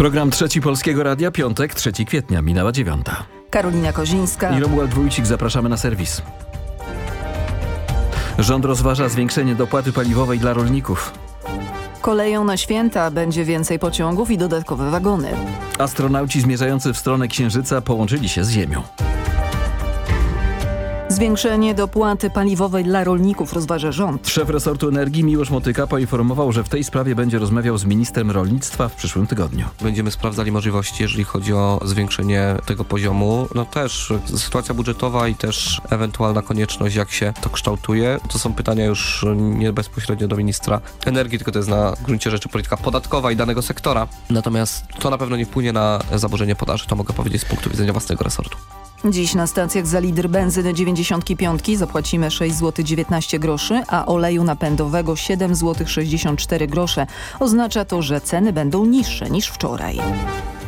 Program Trzeci Polskiego Radia, piątek, 3 kwietnia, minęła dziewiąta. Karolina Kozińska. I Romuald Wójcik, zapraszamy na serwis. Rząd rozważa zwiększenie dopłaty paliwowej dla rolników. Koleją na święta będzie więcej pociągów i dodatkowe wagony. Astronauci zmierzający w stronę Księżyca połączyli się z Ziemią. Zwiększenie dopłaty paliwowej dla rolników rozważa rząd. Szef resortu energii Miłosz Motyka poinformował, że w tej sprawie będzie rozmawiał z ministrem rolnictwa w przyszłym tygodniu. Będziemy sprawdzali możliwości, jeżeli chodzi o zwiększenie tego poziomu. No też sytuacja budżetowa i też ewentualna konieczność, jak się to kształtuje. To są pytania już nie bezpośrednio do ministra energii, tylko to jest na gruncie rzeczy polityka podatkowa i danego sektora. Natomiast to na pewno nie wpłynie na zaburzenie podaży, to mogę powiedzieć z punktu widzenia własnego resortu. Dziś na stacjach za litr benzyny 95 zapłacimy 6 zł 19 groszy, a oleju napędowego 7 zł 64 grosze. Oznacza to, że ceny będą niższe niż wczoraj.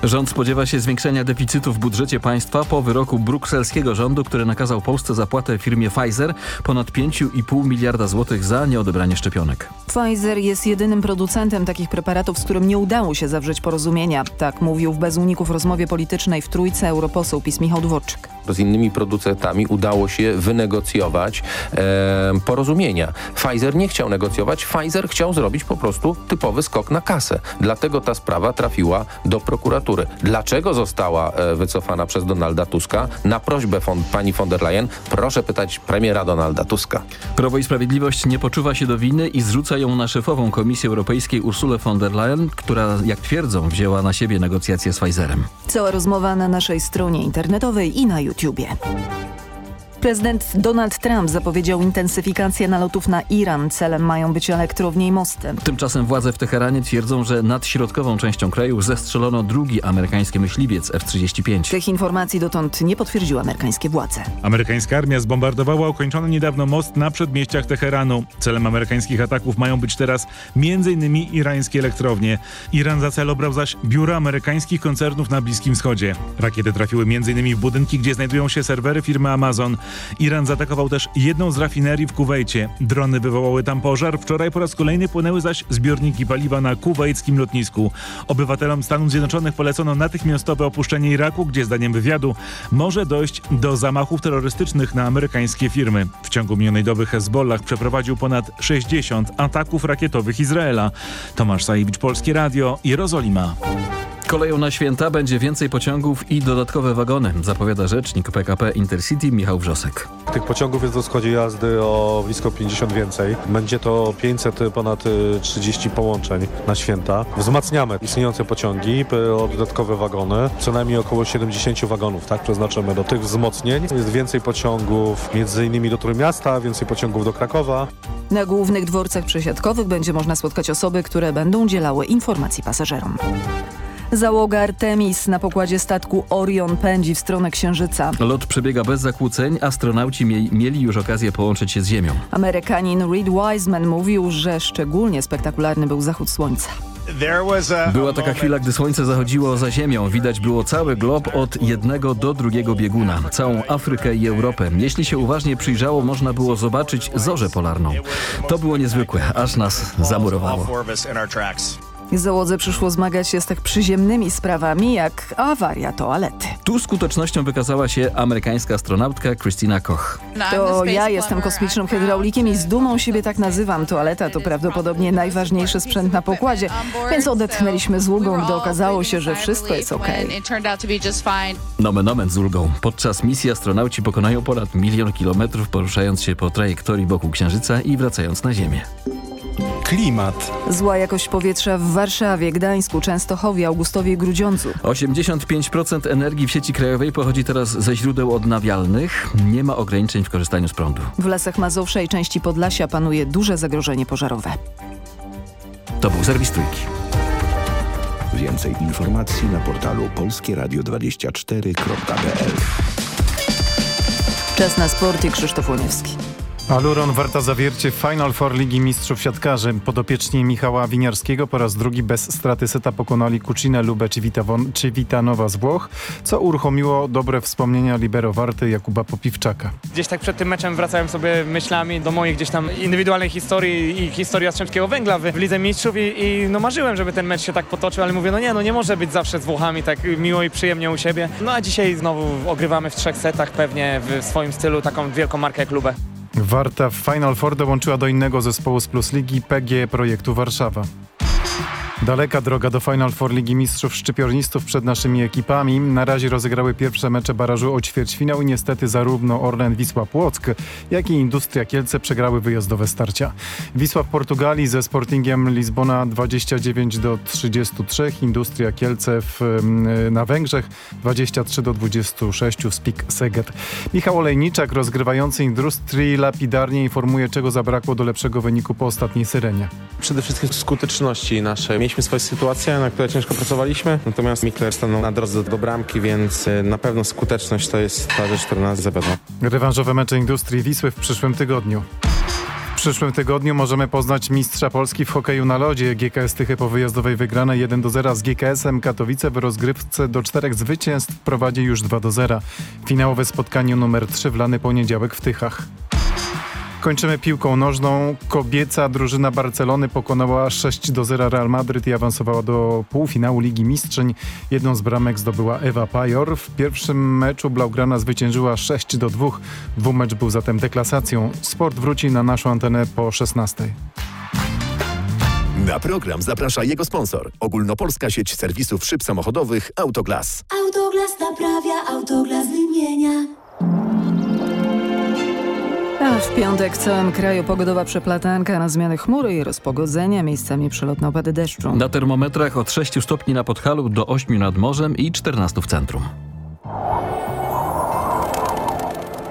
Rząd spodziewa się zwiększenia deficytu w budżecie państwa po wyroku brukselskiego rządu, który nakazał Polsce zapłatę firmie Pfizer ponad 5,5 miliarda złotych za nieodebranie szczepionek. Pfizer jest jedynym producentem takich preparatów, z którym nie udało się zawrzeć porozumienia. Tak mówił w Bez Uników rozmowie politycznej w Trójce europoseł PiS Michał Dworczyk. Z innymi producentami udało się wynegocjować e, porozumienia. Pfizer nie chciał negocjować, Pfizer chciał zrobić po prostu typowy skok na kasę. Dlatego ta sprawa trafiła do prokuratury. Dlaczego została e, wycofana przez Donalda Tuska? Na prośbę von, pani von der Leyen proszę pytać premiera Donalda Tuska. Prawo i Sprawiedliwość nie poczuwa się do winy i zrzuca ją na szefową Komisji Europejskiej Ursulę von der Leyen, która, jak twierdzą, wzięła na siebie negocjacje z Pfizerem. Cała rozmowa na naszej stronie internetowej i na YouTubie. Prezydent Donald Trump zapowiedział intensyfikację nalotów na Iran. Celem mają być elektrownie i mosty. Tymczasem władze w Teheranie twierdzą, że nad środkową częścią kraju zestrzelono drugi amerykański myśliwiec F-35. Tych informacji dotąd nie potwierdziły amerykańskie władze. Amerykańska armia zbombardowała ukończony niedawno most na przedmieściach Teheranu. Celem amerykańskich ataków mają być teraz m.in. irańskie elektrownie. Iran za cel obrał zaś biura amerykańskich koncernów na Bliskim Wschodzie. Rakiety trafiły m.in. w budynki, gdzie znajdują się serwery firmy Amazon. Iran zaatakował też jedną z rafinerii w Kuwejcie. Drony wywołały tam pożar. Wczoraj po raz kolejny płynęły zaś zbiorniki paliwa na kuwejskim lotnisku. Obywatelom Stanów Zjednoczonych polecono natychmiastowe opuszczenie Iraku, gdzie zdaniem wywiadu może dojść do zamachów terrorystycznych na amerykańskie firmy. W ciągu minionej doby Hezbollah przeprowadził ponad 60 ataków rakietowych Izraela. Tomasz Sajewicz, Polskie Radio, Jerozolima. Koleją na święta będzie więcej pociągów i dodatkowe wagony, zapowiada rzecznik PKP Intercity Michał Wrzosek. Tych pociągów jest w składzie jazdy o blisko 50 więcej. Będzie to 500 ponad 30 połączeń na święta. Wzmacniamy istniejące pociągi o dodatkowe wagony. Co najmniej około 70 wagonów tak przeznaczymy do tych wzmocnień. Jest więcej pociągów między innymi do Trójmiasta, więcej pociągów do Krakowa. Na głównych dworcach przesiadkowych będzie można spotkać osoby, które będą udzielały informacji pasażerom. Załoga Artemis na pokładzie statku Orion pędzi w stronę Księżyca. Lot przebiega bez zakłóceń, astronauci mie mieli już okazję połączyć się z Ziemią. Amerykanin Reed Wiseman mówił, że szczególnie spektakularny był zachód słońca. Była taka chwila, gdy słońce zachodziło za ziemią. Widać było cały glob od jednego do drugiego bieguna. Całą Afrykę i Europę. Jeśli się uważnie przyjrzało, można było zobaczyć zorzę polarną. To było niezwykłe, aż nas zamurowało. Załodze przyszło zmagać się z tak przyziemnymi sprawami jak awaria toalety. Tu skutecznością wykazała się amerykańska astronautka Christina Koch. To ja jestem kosmicznym hydraulikiem i z dumą siebie tak nazywam. Toaleta to prawdopodobnie najważniejszy sprzęt na pokładzie, więc odetchnęliśmy z ulgą, gdy okazało się, że wszystko jest ok. Nomen omen z ulgą. Podczas misji astronauci pokonają ponad milion kilometrów poruszając się po trajektorii wokół Księżyca i wracając na Ziemię. Klimat. Zła jakość powietrza w Warszawie, Gdańsku, Częstochowie, Augustowie i Grudziądzu. 85% energii w sieci krajowej pochodzi teraz ze źródeł odnawialnych. Nie ma ograniczeń w korzystaniu z prądu. W lasach Mazowsza i części Podlasia panuje duże zagrożenie pożarowe. To był serwis Trójki. Więcej informacji na portalu polskieradio24.pl Czas na sport i Krzysztof Łoniewski. Aluron Warta Zawiercie Final Four Ligi Mistrzów Siatkarzy. Podopieczni Michała Winiarskiego po raz drugi bez straty seta pokonali Kucinę Lubę czy Witanowa z Włoch, co uruchomiło dobre wspomnienia libero Warty Jakuba Popiwczaka. Gdzieś tak przed tym meczem wracałem sobie myślami do moich gdzieś tam indywidualnej historii i historii Jastrzębskiego Węgla w, w Lidze Mistrzów i, i no marzyłem, żeby ten mecz się tak potoczył, ale mówię, no nie, no nie może być zawsze z Włochami tak miło i przyjemnie u siebie. No a dzisiaj znowu ogrywamy w trzech setach pewnie w swoim stylu taką wielką markę jak Lubę. Warta w Final Four dołączyła do innego zespołu z Plus Ligi PG Projektu Warszawa. Daleka droga do Final Four Ligi Mistrzów Szczypiornistów przed naszymi ekipami. Na razie rozegrały pierwsze mecze barażu o ćwierćfinał i niestety zarówno Orlen Wisła Płock, jak i Industria Kielce przegrały wyjazdowe starcia. Wisła w Portugalii ze Sportingiem Lizbona 29 do 33, Industria Kielce w, na Węgrzech 23 do 26 z Pik Seget. Michał Olejniczak, rozgrywający Industrii, lapidarnie informuje, czego zabrakło do lepszego wyniku po ostatniej syrenie. Przede wszystkim skuteczności naszej mieliśmy swoje sytuacje, na które ciężko pracowaliśmy, natomiast Mikler stanął na drodze do bramki, więc e, na pewno skuteczność to jest ta rzecz, która nas zawiodła. Rewanżowe mecze Industrii Wisły w przyszłym tygodniu. W przyszłym tygodniu możemy poznać mistrza Polski w hokeju na lodzie. GKS Tychy po wyjazdowej wygranej 1 do 0 z GKS-em Katowice w rozgrywce do czterech zwycięstw prowadzi już 2 do 0. Finałowe spotkanie numer 3 w lany poniedziałek w Tychach. Kończymy piłką nożną. Kobieca drużyna Barcelony pokonała 6 do 0 Real Madryt i awansowała do półfinału Ligi Mistrzyń. Jedną z bramek zdobyła Ewa Pajor. W pierwszym meczu Blaugrana zwyciężyła 6 do 2. Dwumecz był zatem deklasacją. Sport wróci na naszą antenę po 16. Na program zaprasza jego sponsor. Ogólnopolska sieć serwisów szyb samochodowych Autoglas. Autoglas naprawia, Autoglas wymienia. A w piątek w całym kraju pogodowa przeplatanka na zmiany chmury i rozpogodzenia, miejscami przelotne opady deszczu. Na termometrach od 6 stopni na Podhalu do 8 nad morzem i 14 w centrum.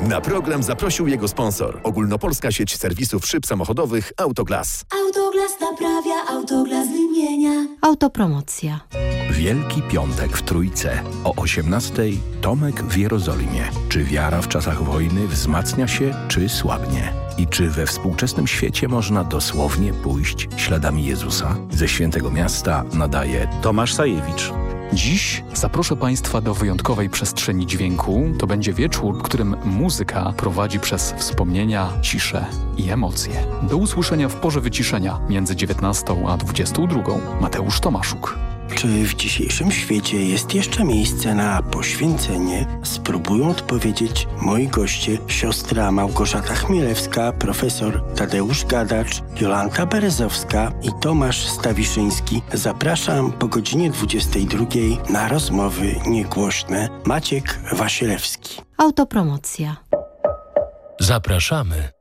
Na program zaprosił jego sponsor. Ogólnopolska sieć serwisów szyb samochodowych Autoglas. Autoglas naprawia, Autoglas wymienia. Autopromocja. Wielki Piątek w Trójce. O 18:00 Tomek w Jerozolimie. Czy wiara w czasach wojny wzmacnia się, czy słabnie? I czy we współczesnym świecie można dosłownie pójść śladami Jezusa? Ze Świętego Miasta nadaje Tomasz Sajewicz. Dziś zaproszę Państwa do wyjątkowej przestrzeni dźwięku. To będzie wieczór, w którym muzyka prowadzi przez wspomnienia, ciszę i emocje. Do usłyszenia w porze wyciszenia między 19 a 22. Mateusz Tomaszuk. Czy w dzisiejszym świecie jest jeszcze miejsce na poświęcenie? Spróbują odpowiedzieć moi goście, siostra Małgorzata Chmielewska, profesor Tadeusz Gadacz, Jolanta Berezowska i Tomasz Stawiszyński. Zapraszam po godzinie 22 na rozmowy niegłośne. Maciek Wasilewski. Autopromocja. Zapraszamy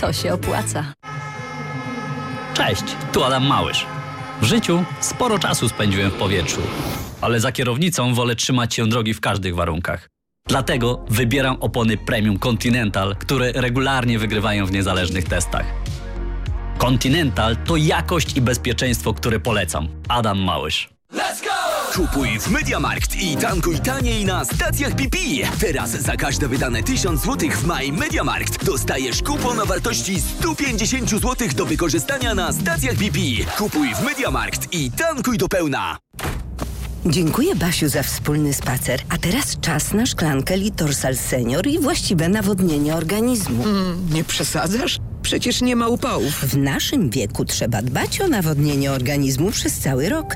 To się opłaca. Cześć, tu Adam Małysz. W życiu sporo czasu spędziłem w powietrzu, ale za kierownicą wolę trzymać się drogi w każdych warunkach. Dlatego wybieram opony Premium Continental, które regularnie wygrywają w niezależnych testach. Continental to jakość i bezpieczeństwo, które polecam. Adam Małysz. Let's go! Kupuj w Mediamarkt i tankuj taniej na stacjach BP. Teraz za każde wydane 1000 zł w Maj Mediamarkt dostajesz kupon o wartości 150 zł do wykorzystania na stacjach BP. Kupuj w Mediamarkt i tankuj do pełna. Dziękuję Basiu za wspólny spacer. A teraz czas na szklankę Litorsal Senior i właściwe nawodnienie organizmu. Mm, nie przesadzasz? Przecież nie ma upałów. W naszym wieku trzeba dbać o nawodnienie organizmu przez cały rok.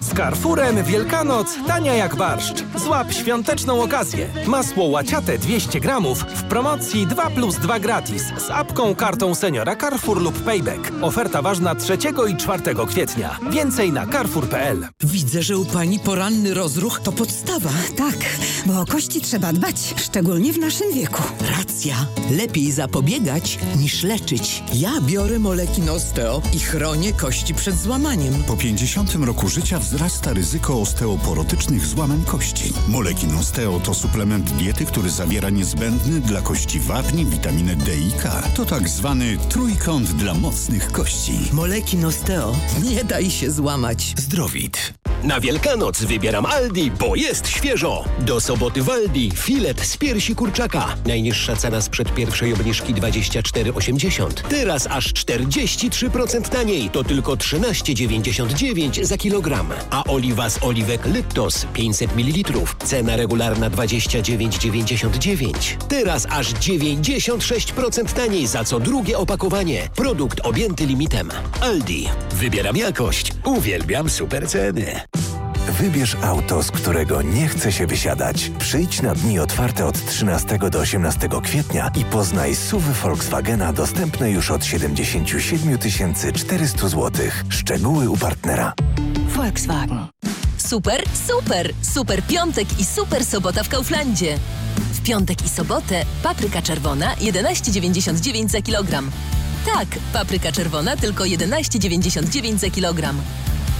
Z Carrefourem Wielkanoc tania jak barszcz. Złap świąteczną okazję. Masło łaciate 200 gramów w promocji 2 plus 2 gratis z apką, kartą seniora Carrefour lub Payback. Oferta ważna 3 i 4 kwietnia. Więcej na carrefour.pl. Widzę, że u pani poranny rozruch to podstawa. Tak, bo o kości trzeba dbać, szczególnie w naszym wieku. Racja. Lepiej zapobiegać niż leczyć. Ja biorę moleki Osteo i chronię kości przed złamaniem. Po 50 roku życia wzrasta ryzyko osteoporotycznych złamań kości. Molekin Osteo to suplement diety, który zawiera niezbędny dla kości wapni, witaminę D i K. To tak zwany trójkąt dla mocnych kości. Moleki Osteo. Nie daj się złamać. Zdrowit. Na Wielkanoc wybieram Aldi, bo jest świeżo. Do soboty w Aldi filet z piersi kurczaka. Najniższa cena sprzed pierwszej obniżki 24,80. Teraz aż 43% taniej. To tylko 13,99 za kilogram. A oliwa z oliwek Lyptos 500 ml. Cena regularna 29,99. Teraz aż 96% taniej za co drugie opakowanie. Produkt objęty limitem. Aldi. Wybieram jakość. Uwielbiam super ceny. Wybierz auto, z którego nie chce się wysiadać. Przyjdź na dni otwarte od 13 do 18 kwietnia i poznaj suwy Volkswagena dostępne już od 77 400 zł. Szczegóły u partnera. Volkswagen. Super, super! Super piątek i super sobota w Kauflandzie. W piątek i sobotę papryka czerwona 11,99 za kilogram. Tak, papryka czerwona tylko 11,99 za kilogram.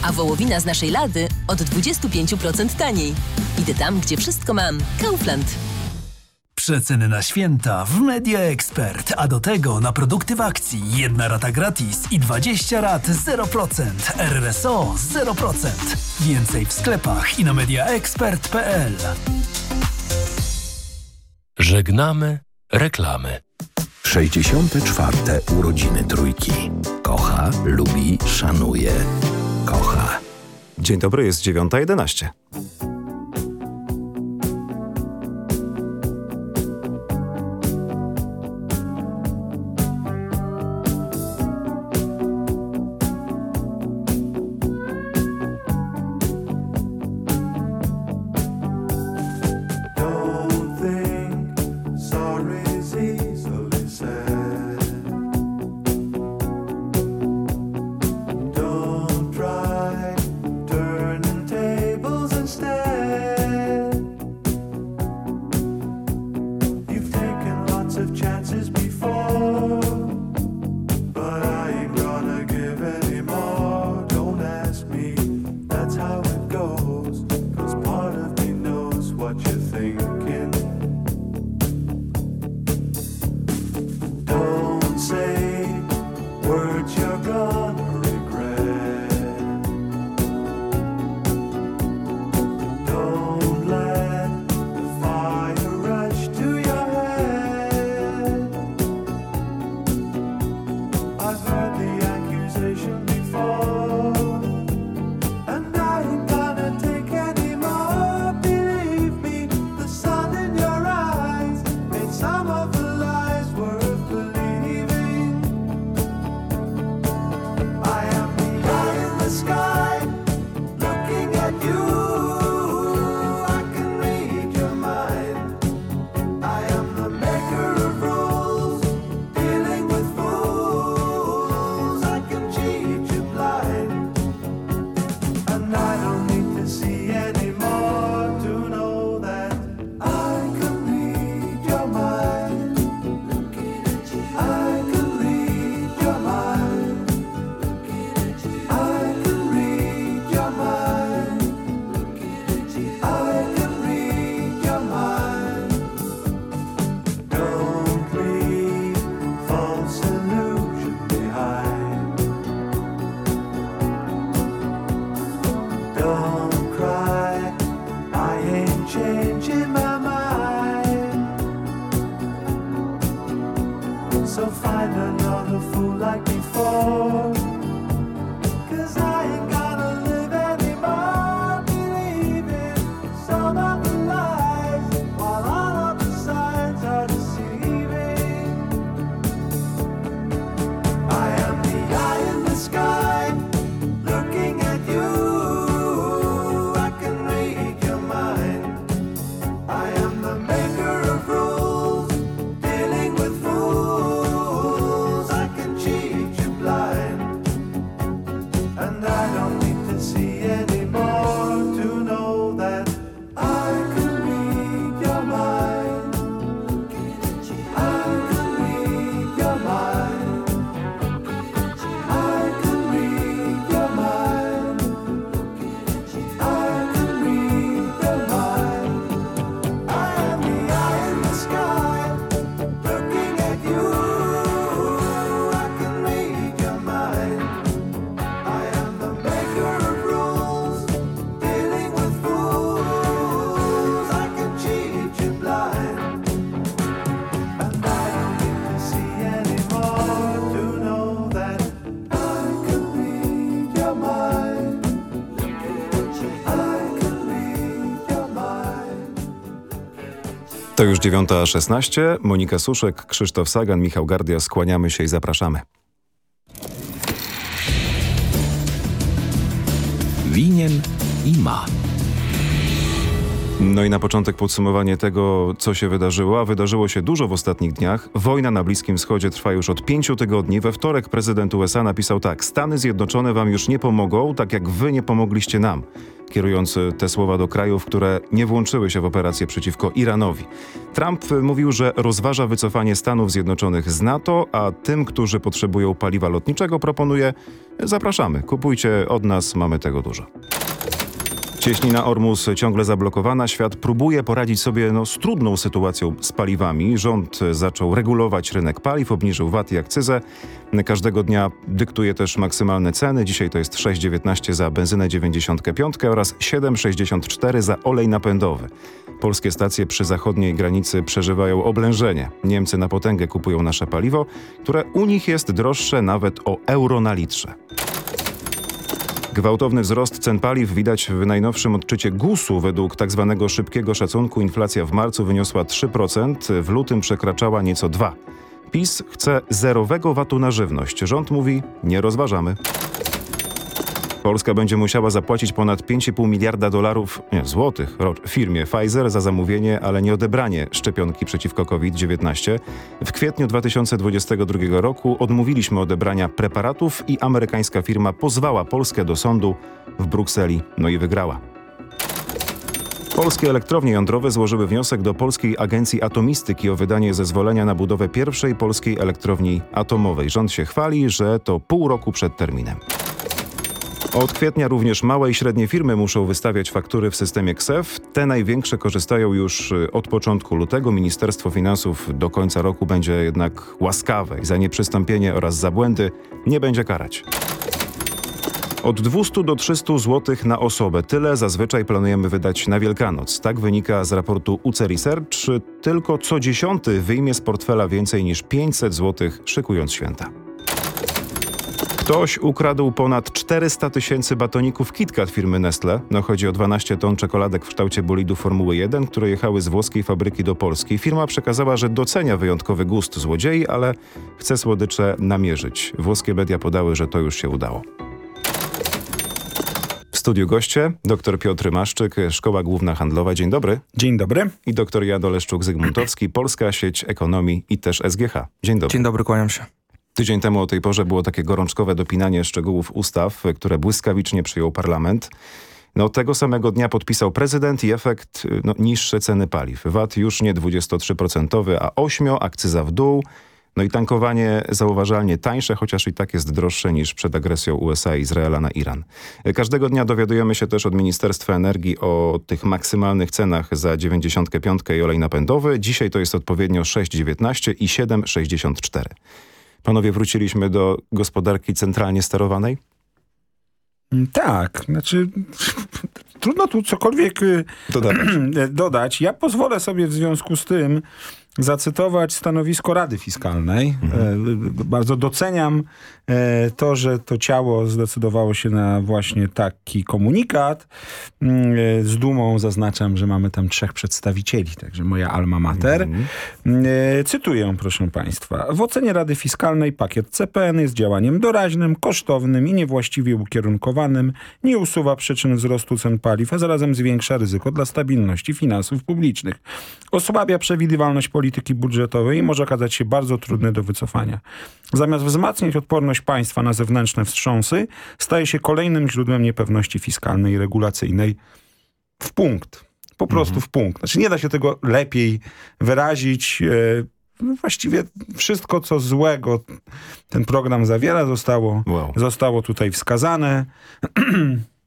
A wołowina z naszej lady od 25% taniej. Idę tam, gdzie wszystko mam. Kaufland. Przeceny na święta w Media Expert, a do tego na produkty w akcji. Jedna rata gratis i 20 rat 0%. RSO 0%. Więcej w sklepach i na mediaexpert.pl. Żegnamy reklamy. 64. urodziny trójki. Kocha, lubi, szanuje. Kocha. Dzień dobry, jest 9.11. już 9.16. Monika Suszek, Krzysztof Sagan, Michał Gardia. Skłaniamy się i zapraszamy. Winien i ma. No i na początek podsumowanie tego, co się wydarzyło, a wydarzyło się dużo w ostatnich dniach. Wojna na Bliskim Wschodzie trwa już od pięciu tygodni. We wtorek prezydent USA napisał tak: Stany Zjednoczone wam już nie pomogą, tak jak wy nie pomogliście nam. Kierując te słowa do krajów, które nie włączyły się w operację przeciwko Iranowi. Trump mówił, że rozważa wycofanie Stanów Zjednoczonych z NATO, a tym, którzy potrzebują paliwa lotniczego, proponuje: zapraszamy, kupujcie od nas, mamy tego dużo. Cieśnina Ormus ciągle zablokowana. Świat próbuje poradzić sobie no, z trudną sytuacją z paliwami. Rząd zaczął regulować rynek paliw, obniżył VAT i akcyzę. Każdego dnia dyktuje też maksymalne ceny. Dzisiaj to jest 6,19 za benzynę 95 oraz 7,64 za olej napędowy. Polskie stacje przy zachodniej granicy przeżywają oblężenie. Niemcy na potęgę kupują nasze paliwo, które u nich jest droższe nawet o euro na litrze. Gwałtowny wzrost cen paliw widać w najnowszym odczycie GUS-u. Według tzw. Tak szybkiego szacunku inflacja w marcu wyniosła 3%, w lutym przekraczała nieco 2%. PiS chce zerowego VAT-u na żywność. Rząd mówi, nie rozważamy. Polska będzie musiała zapłacić ponad 5,5 miliarda dolarów nie, złotych firmie Pfizer za zamówienie, ale nie odebranie szczepionki przeciwko COVID-19. W kwietniu 2022 roku odmówiliśmy odebrania preparatów i amerykańska firma pozwała Polskę do sądu w Brukseli, no i wygrała. Polskie elektrownie jądrowe złożyły wniosek do Polskiej Agencji Atomistyki o wydanie zezwolenia na budowę pierwszej polskiej elektrowni atomowej. Rząd się chwali, że to pół roku przed terminem. Od kwietnia również małe i średnie firmy muszą wystawiać faktury w systemie KSEF. Te największe korzystają już y, od początku lutego. Ministerstwo Finansów do końca roku będzie jednak łaskawe i za nieprzystąpienie oraz za błędy nie będzie karać. Od 200 do 300 zł na osobę. Tyle zazwyczaj planujemy wydać na Wielkanoc. Tak wynika z raportu UC Research. Tylko co dziesiąty wyjmie z portfela więcej niż 500 zł szykując święta. Ktoś ukradł ponad 400 tysięcy batoników KitKat firmy Nestle. No chodzi o 12 ton czekoladek w kształcie bolidu Formuły 1, które jechały z włoskiej fabryki do Polski. Firma przekazała, że docenia wyjątkowy gust złodziei, ale chce słodycze namierzyć. Włoskie media podały, że to już się udało. W studiu goście dr Piotr Maszczyk, Szkoła Główna Handlowa. Dzień dobry. Dzień dobry. I dr Jan Oleszczuk-Zygmuntowski, Polska Sieć Ekonomii i też SGH. Dzień dobry. Dzień dobry, kłaniam się. Tydzień temu o tej porze było takie gorączkowe dopinanie szczegółów ustaw, które błyskawicznie przyjął parlament. No, tego samego dnia podpisał prezydent i efekt no, niższe ceny paliw. VAT już nie 23%, a 8%, akcyza w dół. No i tankowanie zauważalnie tańsze, chociaż i tak jest droższe niż przed agresją USA i Izraela na Iran. Każdego dnia dowiadujemy się też od Ministerstwa Energii o tych maksymalnych cenach za 95 i olej napędowy. Dzisiaj to jest odpowiednio 6,19 i 7,64. Panowie, wróciliśmy do gospodarki centralnie sterowanej? Mm, tak, znaczy trudno tu cokolwiek y, dodać. dodać. Ja pozwolę sobie w związku z tym zacytować stanowisko Rady Fiskalnej. Mhm. E, bardzo doceniam e, to, że to ciało zdecydowało się na właśnie taki komunikat. Mm, e, z dumą zaznaczam, że mamy tam trzech przedstawicieli, także moja alma mater. Mhm. Mm, cytuję, proszę Państwa. W ocenie Rady Fiskalnej pakiet CPN jest działaniem doraźnym, kosztownym i niewłaściwie ukierunkowanym. Nie usuwa przyczyn wzrostu cen paliw, a zarazem zwiększa ryzyko dla stabilności finansów publicznych. Osłabia przewidywalność polityki polityki budżetowej może okazać się bardzo trudny do wycofania. Zamiast wzmacniać odporność państwa na zewnętrzne wstrząsy, staje się kolejnym źródłem niepewności fiskalnej i regulacyjnej w punkt. Po prostu mhm. w punkt. Znaczy nie da się tego lepiej wyrazić. E, no właściwie wszystko, co złego ten program zawiera, zostało, wow. zostało tutaj wskazane.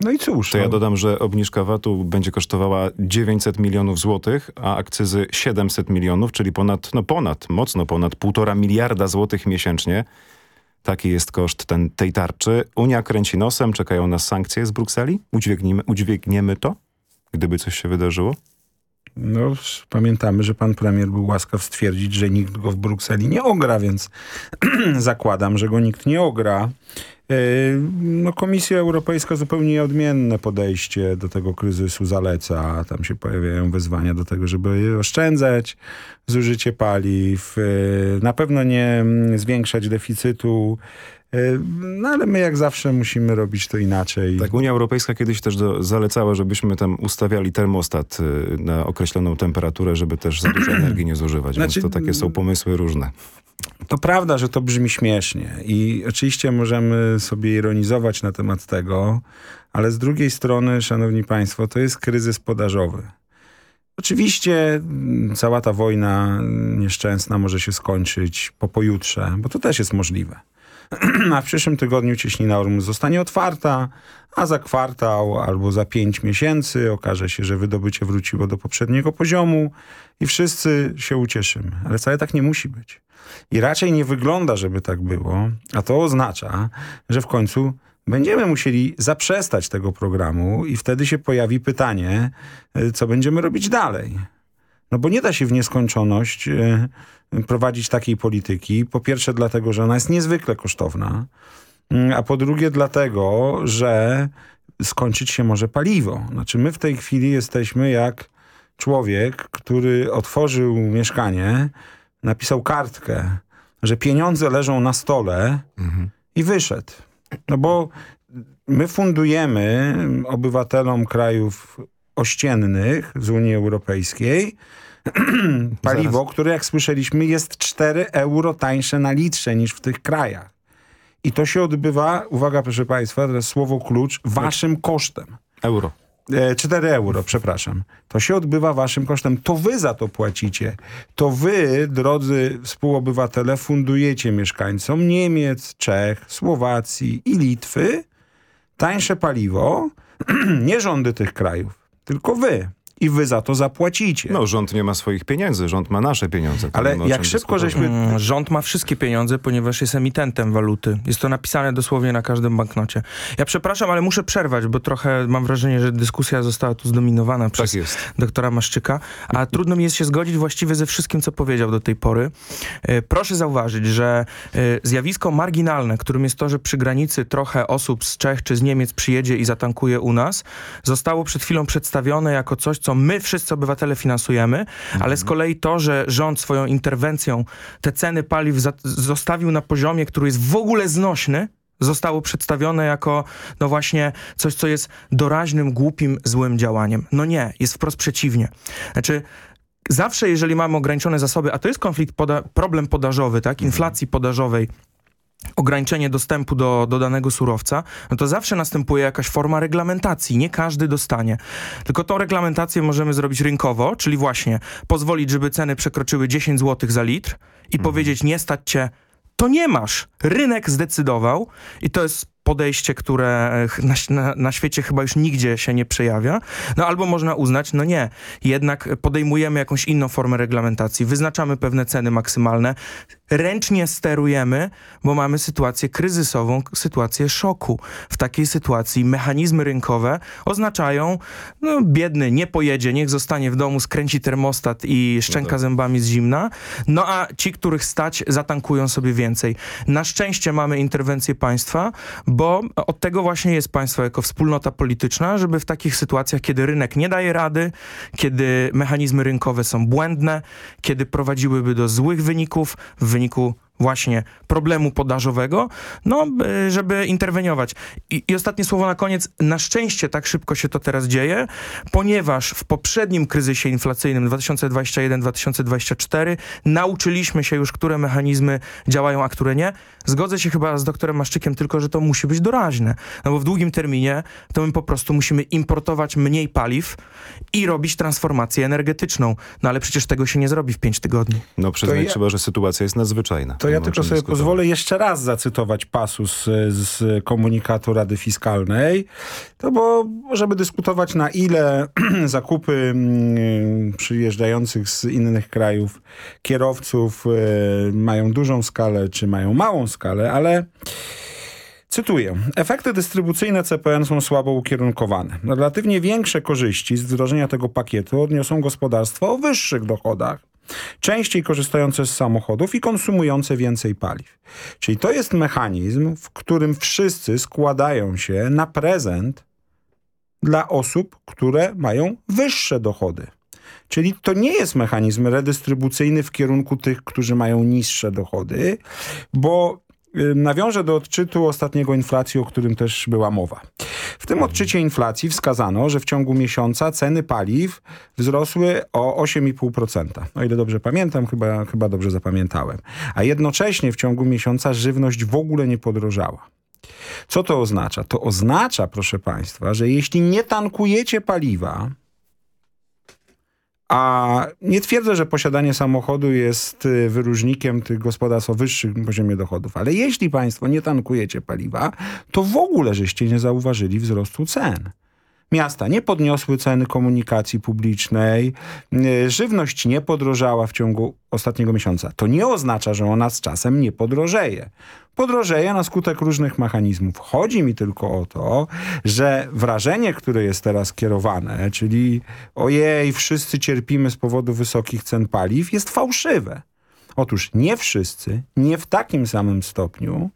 No i cóż. To no. ja dodam, że obniżka VAT-u będzie kosztowała 900 milionów złotych, a akcyzy 700 milionów, czyli ponad, no ponad, mocno ponad półtora miliarda złotych miesięcznie. Taki jest koszt ten, tej tarczy. Unia kręci nosem, czekają nas sankcje z Brukseli. Udźwigniemy, udźwigniemy to, gdyby coś się wydarzyło? No, pamiętamy, że pan premier był łaskaw stwierdzić, że nikt go w Brukseli nie ogra, więc zakładam, że go nikt nie ogra. E, no, Komisja Europejska zupełnie odmienne podejście do tego kryzysu zaleca. Tam się pojawiają wezwania do tego, żeby oszczędzać zużycie paliw, e, na pewno nie mm, zwiększać deficytu. E, no ale my jak zawsze musimy robić to inaczej. Tak, Unia Europejska kiedyś też do, zalecała, żebyśmy tam ustawiali termostat y, na określoną temperaturę, żeby też za dużo energii nie zużywać. Znaczy, Więc to takie są pomysły różne. To prawda, że to brzmi śmiesznie i oczywiście możemy sobie ironizować na temat tego, ale z drugiej strony, szanowni państwo, to jest kryzys podażowy. Oczywiście mm, cała ta wojna nieszczęsna może się skończyć po pojutrze, bo to też jest możliwe. A w przyszłym tygodniu cieśnina Ormus zostanie otwarta, a za kwartał albo za pięć miesięcy okaże się, że wydobycie wróciło do poprzedniego poziomu i wszyscy się ucieszymy. Ale wcale tak nie musi być. I raczej nie wygląda, żeby tak było, a to oznacza, że w końcu będziemy musieli zaprzestać tego programu i wtedy się pojawi pytanie, y, co będziemy robić dalej. No bo nie da się w nieskończoność y, prowadzić takiej polityki. Po pierwsze dlatego, że ona jest niezwykle kosztowna, y, a po drugie dlatego, że skończyć się może paliwo. Znaczy my w tej chwili jesteśmy jak człowiek, który otworzył mieszkanie, napisał kartkę, że pieniądze leżą na stole mhm. i wyszedł. No bo my fundujemy obywatelom krajów ościennych z Unii Europejskiej paliwo, Zaraz. które jak słyszeliśmy jest 4 euro tańsze na litrze niż w tych krajach. I to się odbywa, uwaga proszę państwa, teraz słowo klucz, waszym kosztem. Euro. 4 e, euro, przepraszam. To się odbywa waszym kosztem. To wy za to płacicie. To wy, drodzy współobywatele, fundujecie mieszkańcom Niemiec, Czech, Słowacji i Litwy tańsze paliwo, nie rządy tych krajów, tylko wy i wy za to zapłacicie. No, rząd nie ma swoich pieniędzy, rząd ma nasze pieniądze. Ale jak szybko żeśmy... Mm, rząd ma wszystkie pieniądze, ponieważ jest emitentem waluty. Jest to napisane dosłownie na każdym banknocie. Ja przepraszam, ale muszę przerwać, bo trochę mam wrażenie, że dyskusja została tu zdominowana przez tak doktora Maszczyka, a trudno mi jest się zgodzić właściwie ze wszystkim, co powiedział do tej pory. E, proszę zauważyć, że e, zjawisko marginalne, którym jest to, że przy granicy trochę osób z Czech czy z Niemiec przyjedzie i zatankuje u nas, zostało przed chwilą przedstawione jako coś, co my wszyscy obywatele finansujemy, mhm. ale z kolei to, że rząd swoją interwencją te ceny paliw zostawił na poziomie, który jest w ogóle znośny, zostało przedstawione jako, no właśnie, coś, co jest doraźnym, głupim, złym działaniem. No nie, jest wprost przeciwnie. Znaczy, zawsze jeżeli mamy ograniczone zasoby, a to jest konflikt, poda problem podażowy, tak, mhm. inflacji podażowej, ograniczenie dostępu do, do danego surowca, no to zawsze następuje jakaś forma reglamentacji. Nie każdy dostanie. Tylko tą reglamentację możemy zrobić rynkowo, czyli właśnie pozwolić, żeby ceny przekroczyły 10 zł za litr i mhm. powiedzieć nie stać cię, to nie masz. Rynek zdecydował i to jest podejście, które na, na, na, świecie chyba już nigdzie się nie przejawia. No albo można uznać, no nie, jednak podejmujemy jakąś inną formę reglamentacji, wyznaczamy pewne ceny maksymalne, ręcznie sterujemy, bo mamy sytuację kryzysową, sytuację szoku. W takiej sytuacji mechanizmy rynkowe oznaczają, no biedny nie pojedzie, niech zostanie w domu, skręci termostat i szczęka no tak. zębami z zimna, no a ci, których stać, zatankują sobie więcej. Na szczęście mamy interwencję państwa, bo od tego właśnie jest państwo jako wspólnota polityczna, żeby w takich sytuacjach, kiedy rynek nie daje rady, kiedy mechanizmy rynkowe są błędne, kiedy prowadziłyby do złych wyników, w wyniku właśnie problemu podażowego, no, żeby interweniować. I, I, ostatnie słowo na koniec. Na szczęście tak szybko się to teraz dzieje, ponieważ w poprzednim kryzysie inflacyjnym 2021-2024 nauczyliśmy się już, które mechanizmy działają, a które nie. Zgodzę się chyba z doktorem Maszczykiem tylko, że to musi być doraźne. No bo w długim terminie to my po prostu musimy importować mniej paliw i robić transformację energetyczną. No ale przecież tego się nie zrobi w pięć tygodni. No przyznać ja... trzeba, że sytuacja jest nadzwyczajna. To ja tylko sobie dyskutować. pozwolę jeszcze raz zacytować pasus e, z komunikatu Rady Fiskalnej, to bo żeby dyskutować na ile zakupy mm, przyjeżdżających z innych krajów kierowców e, mają dużą skalę, czy mają małą skalę, ale Cytuję. Efekty dystrybucyjne CPN są słabo ukierunkowane. Relatywnie większe korzyści z wdrożenia tego pakietu odniosą gospodarstwa o wyższych dochodach, częściej korzystające z samochodów i konsumujące więcej paliw. Czyli to jest mechanizm, w którym wszyscy składają się na prezent dla osób, które mają wyższe dochody. Czyli to nie jest mechanizm redystrybucyjny w kierunku tych, którzy mają niższe dochody, bo nawiążę do odczytu ostatniego inflacji, o którym też była mowa. W tym odczycie inflacji wskazano, że w ciągu miesiąca ceny paliw wzrosły o 8,5%. O ile dobrze pamiętam, chyba, chyba dobrze zapamiętałem. A jednocześnie w ciągu miesiąca żywność w ogóle nie podrożała. Co to oznacza? To oznacza, proszę Państwa, że jeśli nie tankujecie paliwa, a nie twierdzę, że posiadanie samochodu jest y, wyróżnikiem tych gospodarstw o wyższym poziomie dochodów, ale jeśli państwo nie tankujecie paliwa, to w ogóle żeście nie zauważyli wzrostu cen. Miasta nie podniosły ceny komunikacji publicznej, y, żywność nie podrożała w ciągu ostatniego miesiąca. To nie oznacza, że ona z czasem nie podrożeje. Podrożeje na skutek różnych mechanizmów. Chodzi mi tylko o to, że wrażenie, które jest teraz kierowane, czyli ojej, wszyscy cierpimy z powodu wysokich cen paliw, jest fałszywe. Otóż nie wszyscy, nie w takim samym stopniu,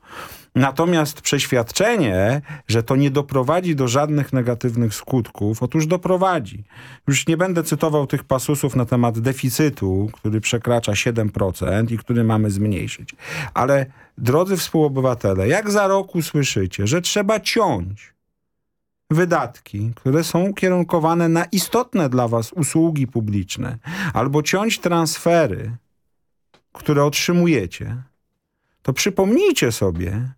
Natomiast przeświadczenie, że to nie doprowadzi do żadnych negatywnych skutków, otóż doprowadzi. Już nie będę cytował tych pasusów na temat deficytu, który przekracza 7% i który mamy zmniejszyć. Ale drodzy współobywatele, jak za rok usłyszycie, że trzeba ciąć wydatki, które są kierunkowane na istotne dla was usługi publiczne, albo ciąć transfery, które otrzymujecie, to przypomnijcie sobie,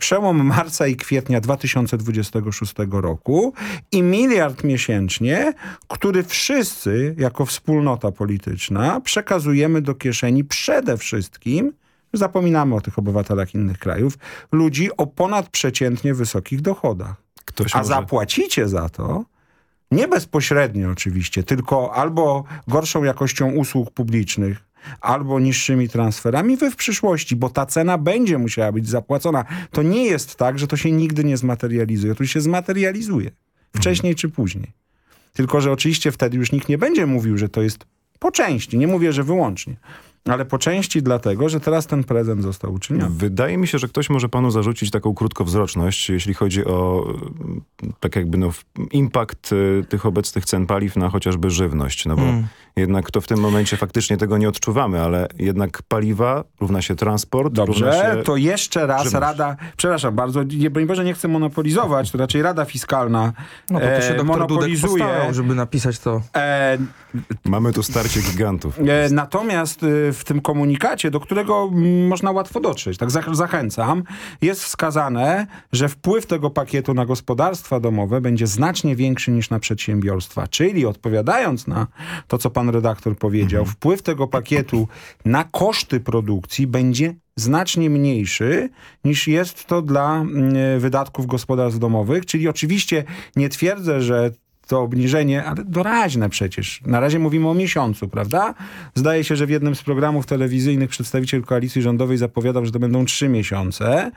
przełom marca i kwietnia 2026 roku i miliard miesięcznie, który wszyscy jako wspólnota polityczna przekazujemy do kieszeni przede wszystkim, zapominamy o tych obywatelach innych krajów, ludzi o ponadprzeciętnie wysokich dochodach. Ktoś A może... zapłacicie za to nie bezpośrednio oczywiście, tylko albo gorszą jakością usług publicznych, albo niższymi transferami wy w przyszłości, bo ta cena będzie musiała być zapłacona. To nie jest tak, że to się nigdy nie zmaterializuje. To się zmaterializuje. Wcześniej czy później. Tylko, że oczywiście wtedy już nikt nie będzie mówił, że to jest po części. Nie mówię, że wyłącznie ale po części dlatego, że teraz ten prezent został uczyniony. Wydaje mi się, że ktoś może panu zarzucić taką krótkowzroczność, jeśli chodzi o tak jakby no, impact y, tych obecnych cen paliw na chociażby żywność. No bo mm. jednak to w tym momencie faktycznie tego nie odczuwamy, ale jednak paliwa równa się transport. Dobrze, się to jeszcze raz żywność. Rada, przepraszam bardzo, nie, broń Boże nie chcę monopolizować, to raczej Rada Fiskalna no to, to się e, monopolizuje. Postarał, żeby napisać to. E, Mamy tu starcie gigantów. E, natomiast y, w tym komunikacie, do którego można łatwo dotrzeć, tak zachęcam, jest wskazane, że wpływ tego pakietu na gospodarstwa domowe będzie znacznie większy niż na przedsiębiorstwa. Czyli odpowiadając na to, co pan redaktor powiedział, mhm. wpływ tego pakietu na koszty produkcji będzie znacznie mniejszy niż jest to dla wydatków gospodarstw domowych, czyli oczywiście nie twierdzę, że to obniżenie, ale doraźne przecież. Na razie mówimy o miesiącu, prawda? Zdaje się, że w jednym z programów telewizyjnych przedstawiciel koalicji rządowej zapowiadał, że to będą trzy miesiące,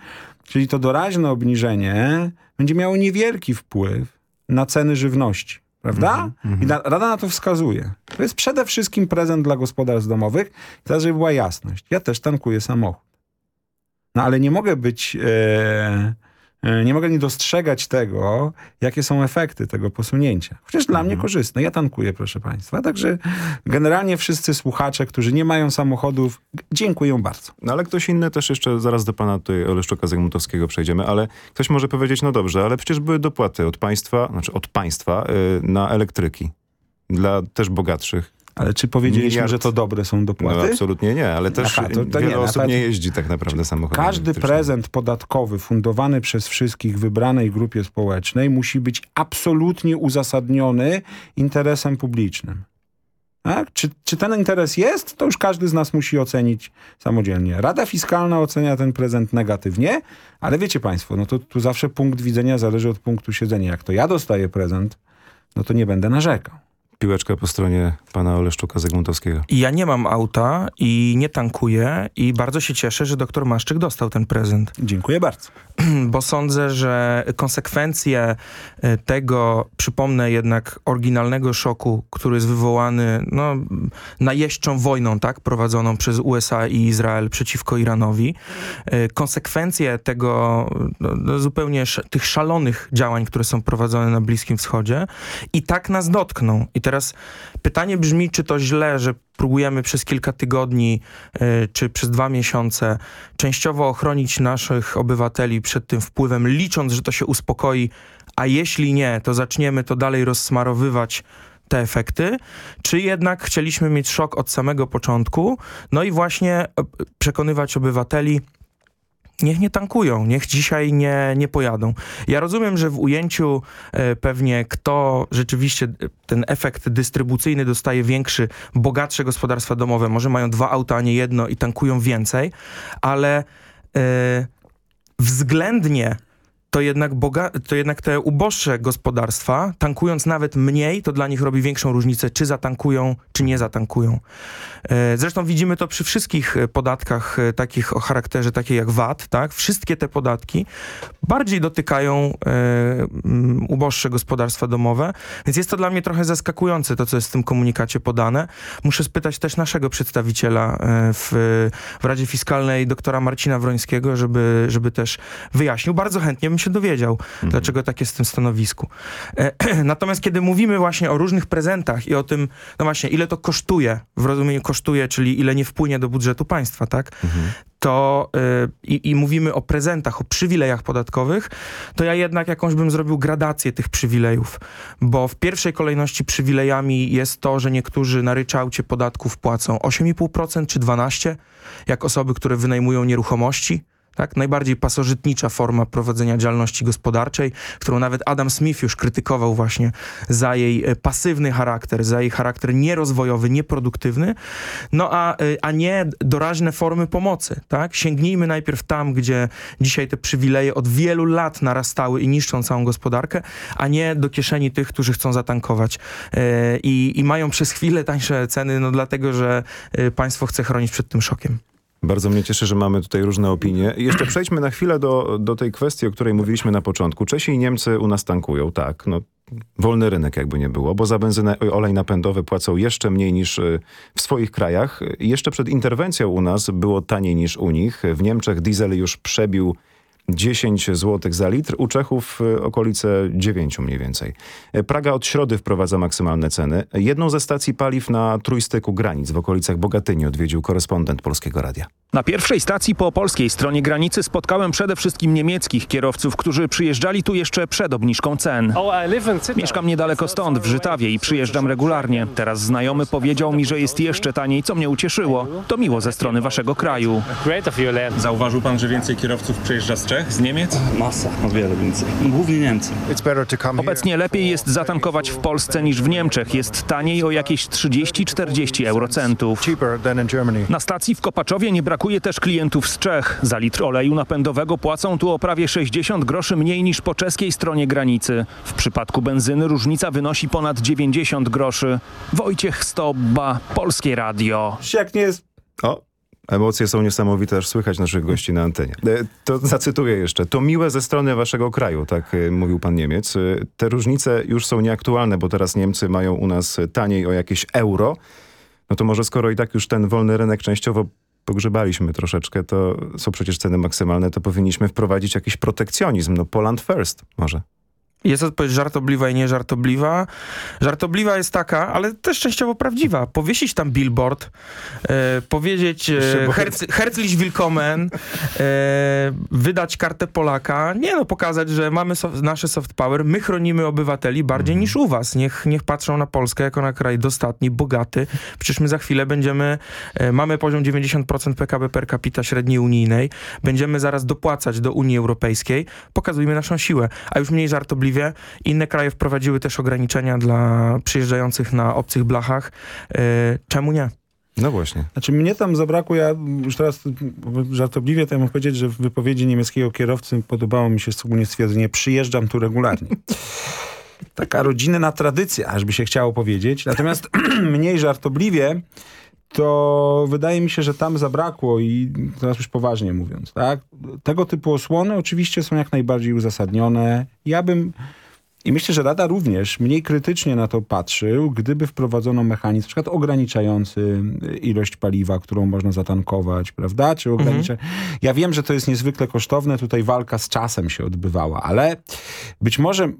czyli to doraźne obniżenie będzie miało niewielki wpływ na ceny żywności. Prawda? Mm -hmm. I na, Rada na to wskazuje. To jest przede wszystkim prezent dla gospodarstw domowych. teraz, żeby była jasność. Ja też tankuję samochód. No ale nie mogę być... E, E, nie mogę nie dostrzegać tego, jakie są efekty tego posunięcia. Chociaż dla mnie mhm. korzystne. Ja tankuję, proszę państwa. Także generalnie wszyscy słuchacze, którzy nie mają samochodów, dziękuję bardzo. No ale ktoś inny też jeszcze, zaraz do pana tutaj Oleszczuka Zygmuntowskiego przejdziemy, ale ktoś może powiedzieć, no dobrze, ale przecież były dopłaty od państwa, znaczy od państwa yy, na elektryki. Dla też bogatszych. Ale czy powiedzieliśmy, Miliard... że to dobre są dopłaty? No, absolutnie nie, ale też Aha, to, to wiele nie, osób nie jeździ tak naprawdę samochodem Każdy prezent podatkowy fundowany przez wszystkich wybranej grupie społecznej musi być absolutnie uzasadniony interesem publicznym. Tak? Czy, czy ten interes jest? To już każdy z nas musi ocenić samodzielnie. Rada Fiskalna ocenia ten prezent negatywnie, ale wiecie państwo, no to tu zawsze punkt widzenia zależy od punktu siedzenia. Jak to ja dostaję prezent, no to nie będę narzekał. Piłeczka po stronie pana Oleszczuka Zygmuntowskiego. Ja nie mam auta i nie tankuję i bardzo się cieszę, że doktor Maszczyk dostał ten prezent. Dziękuję bardzo. Bo sądzę, że konsekwencje e, tego, przypomnę jednak, oryginalnego szoku, który jest wywołany no, najeźdźczą wojną, tak, prowadzoną przez USA i Izrael przeciwko Iranowi, e, konsekwencje tego no, no, zupełnie sz tych szalonych działań, które są prowadzone na Bliskim Wschodzie i tak nas dotkną. I teraz pytanie brzmi, czy to źle, że próbujemy przez kilka tygodni y, czy przez dwa miesiące częściowo ochronić naszych obywateli przed tym wpływem, licząc, że to się uspokoi, a jeśli nie, to zaczniemy to dalej rozsmarowywać te efekty, czy jednak chcieliśmy mieć szok od samego początku, no i właśnie przekonywać obywateli, niech nie tankują, niech dzisiaj nie, nie pojadą. Ja rozumiem, że w ujęciu e, pewnie kto rzeczywiście e, ten efekt dystrybucyjny dostaje większy, bogatsze gospodarstwa domowe, może mają dwa auta, a nie jedno i tankują więcej, ale e, względnie to jednak, boga to jednak te uboższe gospodarstwa, tankując nawet mniej, to dla nich robi większą różnicę, czy zatankują, czy nie zatankują. E, zresztą widzimy to przy wszystkich e, podatkach e, takich o charakterze takiej jak VAT, tak? Wszystkie te podatki bardziej dotykają uboższe gospodarstwa domowe, więc jest to dla mnie trochę zaskakujące, to co jest w tym komunikacie podane. Muszę spytać też naszego przedstawiciela w, w Radzie Fiskalnej, doktora Marcina Wrońskiego, żeby, żeby też wyjaśnił. Bardzo chętnie bym się dowiedział, mhm. dlaczego tak jest w tym stanowisku. Natomiast kiedy mówimy właśnie o różnych prezentach i o tym, no właśnie, ile to kosztuje w rozumieniu kosztuje, czyli ile nie wpłynie do budżetu państwa, tak? Mhm. To yy, i, mówimy o prezentach, o przywilejach podatkowych, to ja jednak jakąś bym zrobił gradację tych przywilejów, bo w pierwszej kolejności przywilejami jest to, że niektórzy na ryczałcie podatków płacą 8,5% czy 12%, jak osoby, które wynajmują nieruchomości, tak? Najbardziej pasożytnicza forma prowadzenia działalności gospodarczej, którą nawet Adam Smith już krytykował właśnie za jej e, pasywny charakter, za jej charakter nierozwojowy, nieproduktywny, no a, e, a nie doraźne formy pomocy. Tak? Sięgnijmy najpierw tam, gdzie dzisiaj te przywileje od wielu lat narastały i niszczą całą gospodarkę, a nie do kieszeni tych, którzy chcą zatankować yy, i, mają przez chwilę tańsze ceny, no dlatego, że państwo chce chronić przed tym szokiem. Bardzo mnie cieszy, że mamy tutaj różne opinie. Jeszcze przejdźmy na chwilę do, do tej kwestii, o której mówiliśmy na początku. Czesi i Niemcy u nas tankują, tak. No, wolny rynek jakby nie było, bo za benzynę olej napędowy płacą jeszcze mniej niż y, w swoich krajach. Jeszcze przed interwencją u nas było taniej niż u nich. W Niemczech diesel już przebił 10 zł za litr, u Czechów y, okolice 9 mniej więcej. E, Praga od środy wprowadza maksymalne ceny. Jedną ze stacji paliw na trójstyku granic w okolicach Bogatyni odwiedził korespondent Polskiego Radia. Na pierwszej stacji po polskiej stronie granicy spotkałem przede wszystkim niemieckich kierowców, którzy przyjeżdżali tu jeszcze przed obniżką cen. Mieszkam niedaleko stąd, w Żytawie i przyjeżdżam regularnie. Teraz znajomy powiedział mi, że jest jeszcze taniej, co mnie ucieszyło. To miło ze strony waszego kraju. Zauważył pan, że więcej kierowców przyjeżdża z Czech, z Niemiec? Masa, o wiele więcej. Głównie Niemcy. Obecnie lepiej jest zatankować w Polsce niż w Niemczech. Jest taniej o jakieś 30-40 eurocentów. Na stacji w Kopaczowie nie brakuje też klientów z Czech. Za litr oleju napędowego płacą tu o prawie 60 groszy mniej niż po czeskiej stronie granicy. W przypadku benzyny różnica wynosi ponad 90 groszy. Wojciech Stobba, Polskie Radio. Jak nie jest... O, Emocje są niesamowite, aż słychać naszych gości na antenie. E, to zacytuję jeszcze. To miłe ze strony waszego kraju, tak e, mówił pan Niemiec. E, te różnice już są nieaktualne, bo teraz Niemcy mają u nas taniej o jakieś euro. No to może skoro i tak już ten wolny rynek częściowo pogrzebaliśmy troszeczkę, to są przecież ceny maksymalne, to powinniśmy wprowadzić jakiś protekcjonizm. No Poland first może. Jest odpowiedź żartobliwa i nieżartobliwa. Żartobliwa jest taka, ale też częściowo prawdziwa. Powiesić tam billboard, e, powiedzieć e, herc, herzlich willkommen, e, wydać kartę Polaka. Nie no, pokazać, że mamy nasze soft power, my chronimy obywateli bardziej mm. niż u was. Niech, niech patrzą na Polskę jako na kraj dostatni, bogaty. Przecież my za chwilę będziemy, e, mamy poziom 90% PKB per capita średniej unijnej. Będziemy zaraz dopłacać do Unii Europejskiej. Pokazujmy naszą siłę. A już mniej Inne kraje wprowadziły też ograniczenia dla przyjeżdżających na obcych blachach. E, czemu nie? No właśnie. Znaczy mnie tam zabrakło, ja już teraz żartobliwie to ja mogę powiedzieć, że w wypowiedzi niemieckiego kierowcy podobało mi się szczególnie stwierdzenie przyjeżdżam tu regularnie. taka rodzinna tradycja, aż by się chciało powiedzieć. Natomiast mniej żartobliwie, to wydaje mi się, że tam zabrakło i teraz już poważnie mówiąc, tak? Tego typu osłony oczywiście są jak najbardziej uzasadnione. Ja bym i myślę, że Rada również mniej krytycznie na to patrzył, gdyby wprowadzono mechanizm, na przykład ograniczający ilość paliwa, którą można zatankować, prawda? Czy ogranicza... Mhm. Ja wiem, że to jest niezwykle kosztowne, tutaj walka z czasem się odbywała, ale być może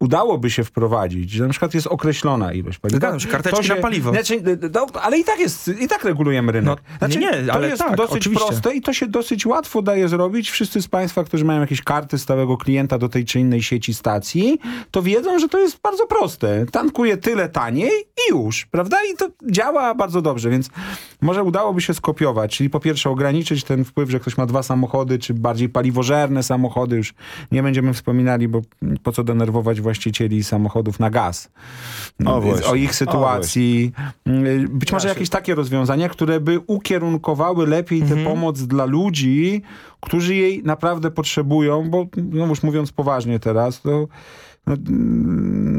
udałoby się wprowadzić, że na przykład jest określona ilość paliwa. Zgadzam się, karteczki się, na paliwo. Znaczy, no, ale i tak jest, i tak regulujemy rynek. No, znaczy, nie, nie, to ale jest tak, dosyć oczywiście. proste i to się dosyć łatwo daje zrobić. Wszyscy z Państwa, którzy mają jakieś karty stałego klienta do tej czy innej sieci stacji, to wiedzą, że to jest bardzo proste. Tankuje tyle taniej i już, prawda? I to działa bardzo dobrze, więc może udałoby się skopiować, czyli po pierwsze ograniczyć ten wpływ, że ktoś ma dwa samochody, czy bardziej paliwożerne samochody, już nie będziemy wspominali, bo po co denerwować właścicieli samochodów na gaz. O, o ich sytuacji. O, Być może jakieś takie rozwiązania, które by ukierunkowały lepiej tę mhm. pomoc dla ludzi, którzy jej naprawdę potrzebują, bo no już mówiąc poważnie teraz, to no,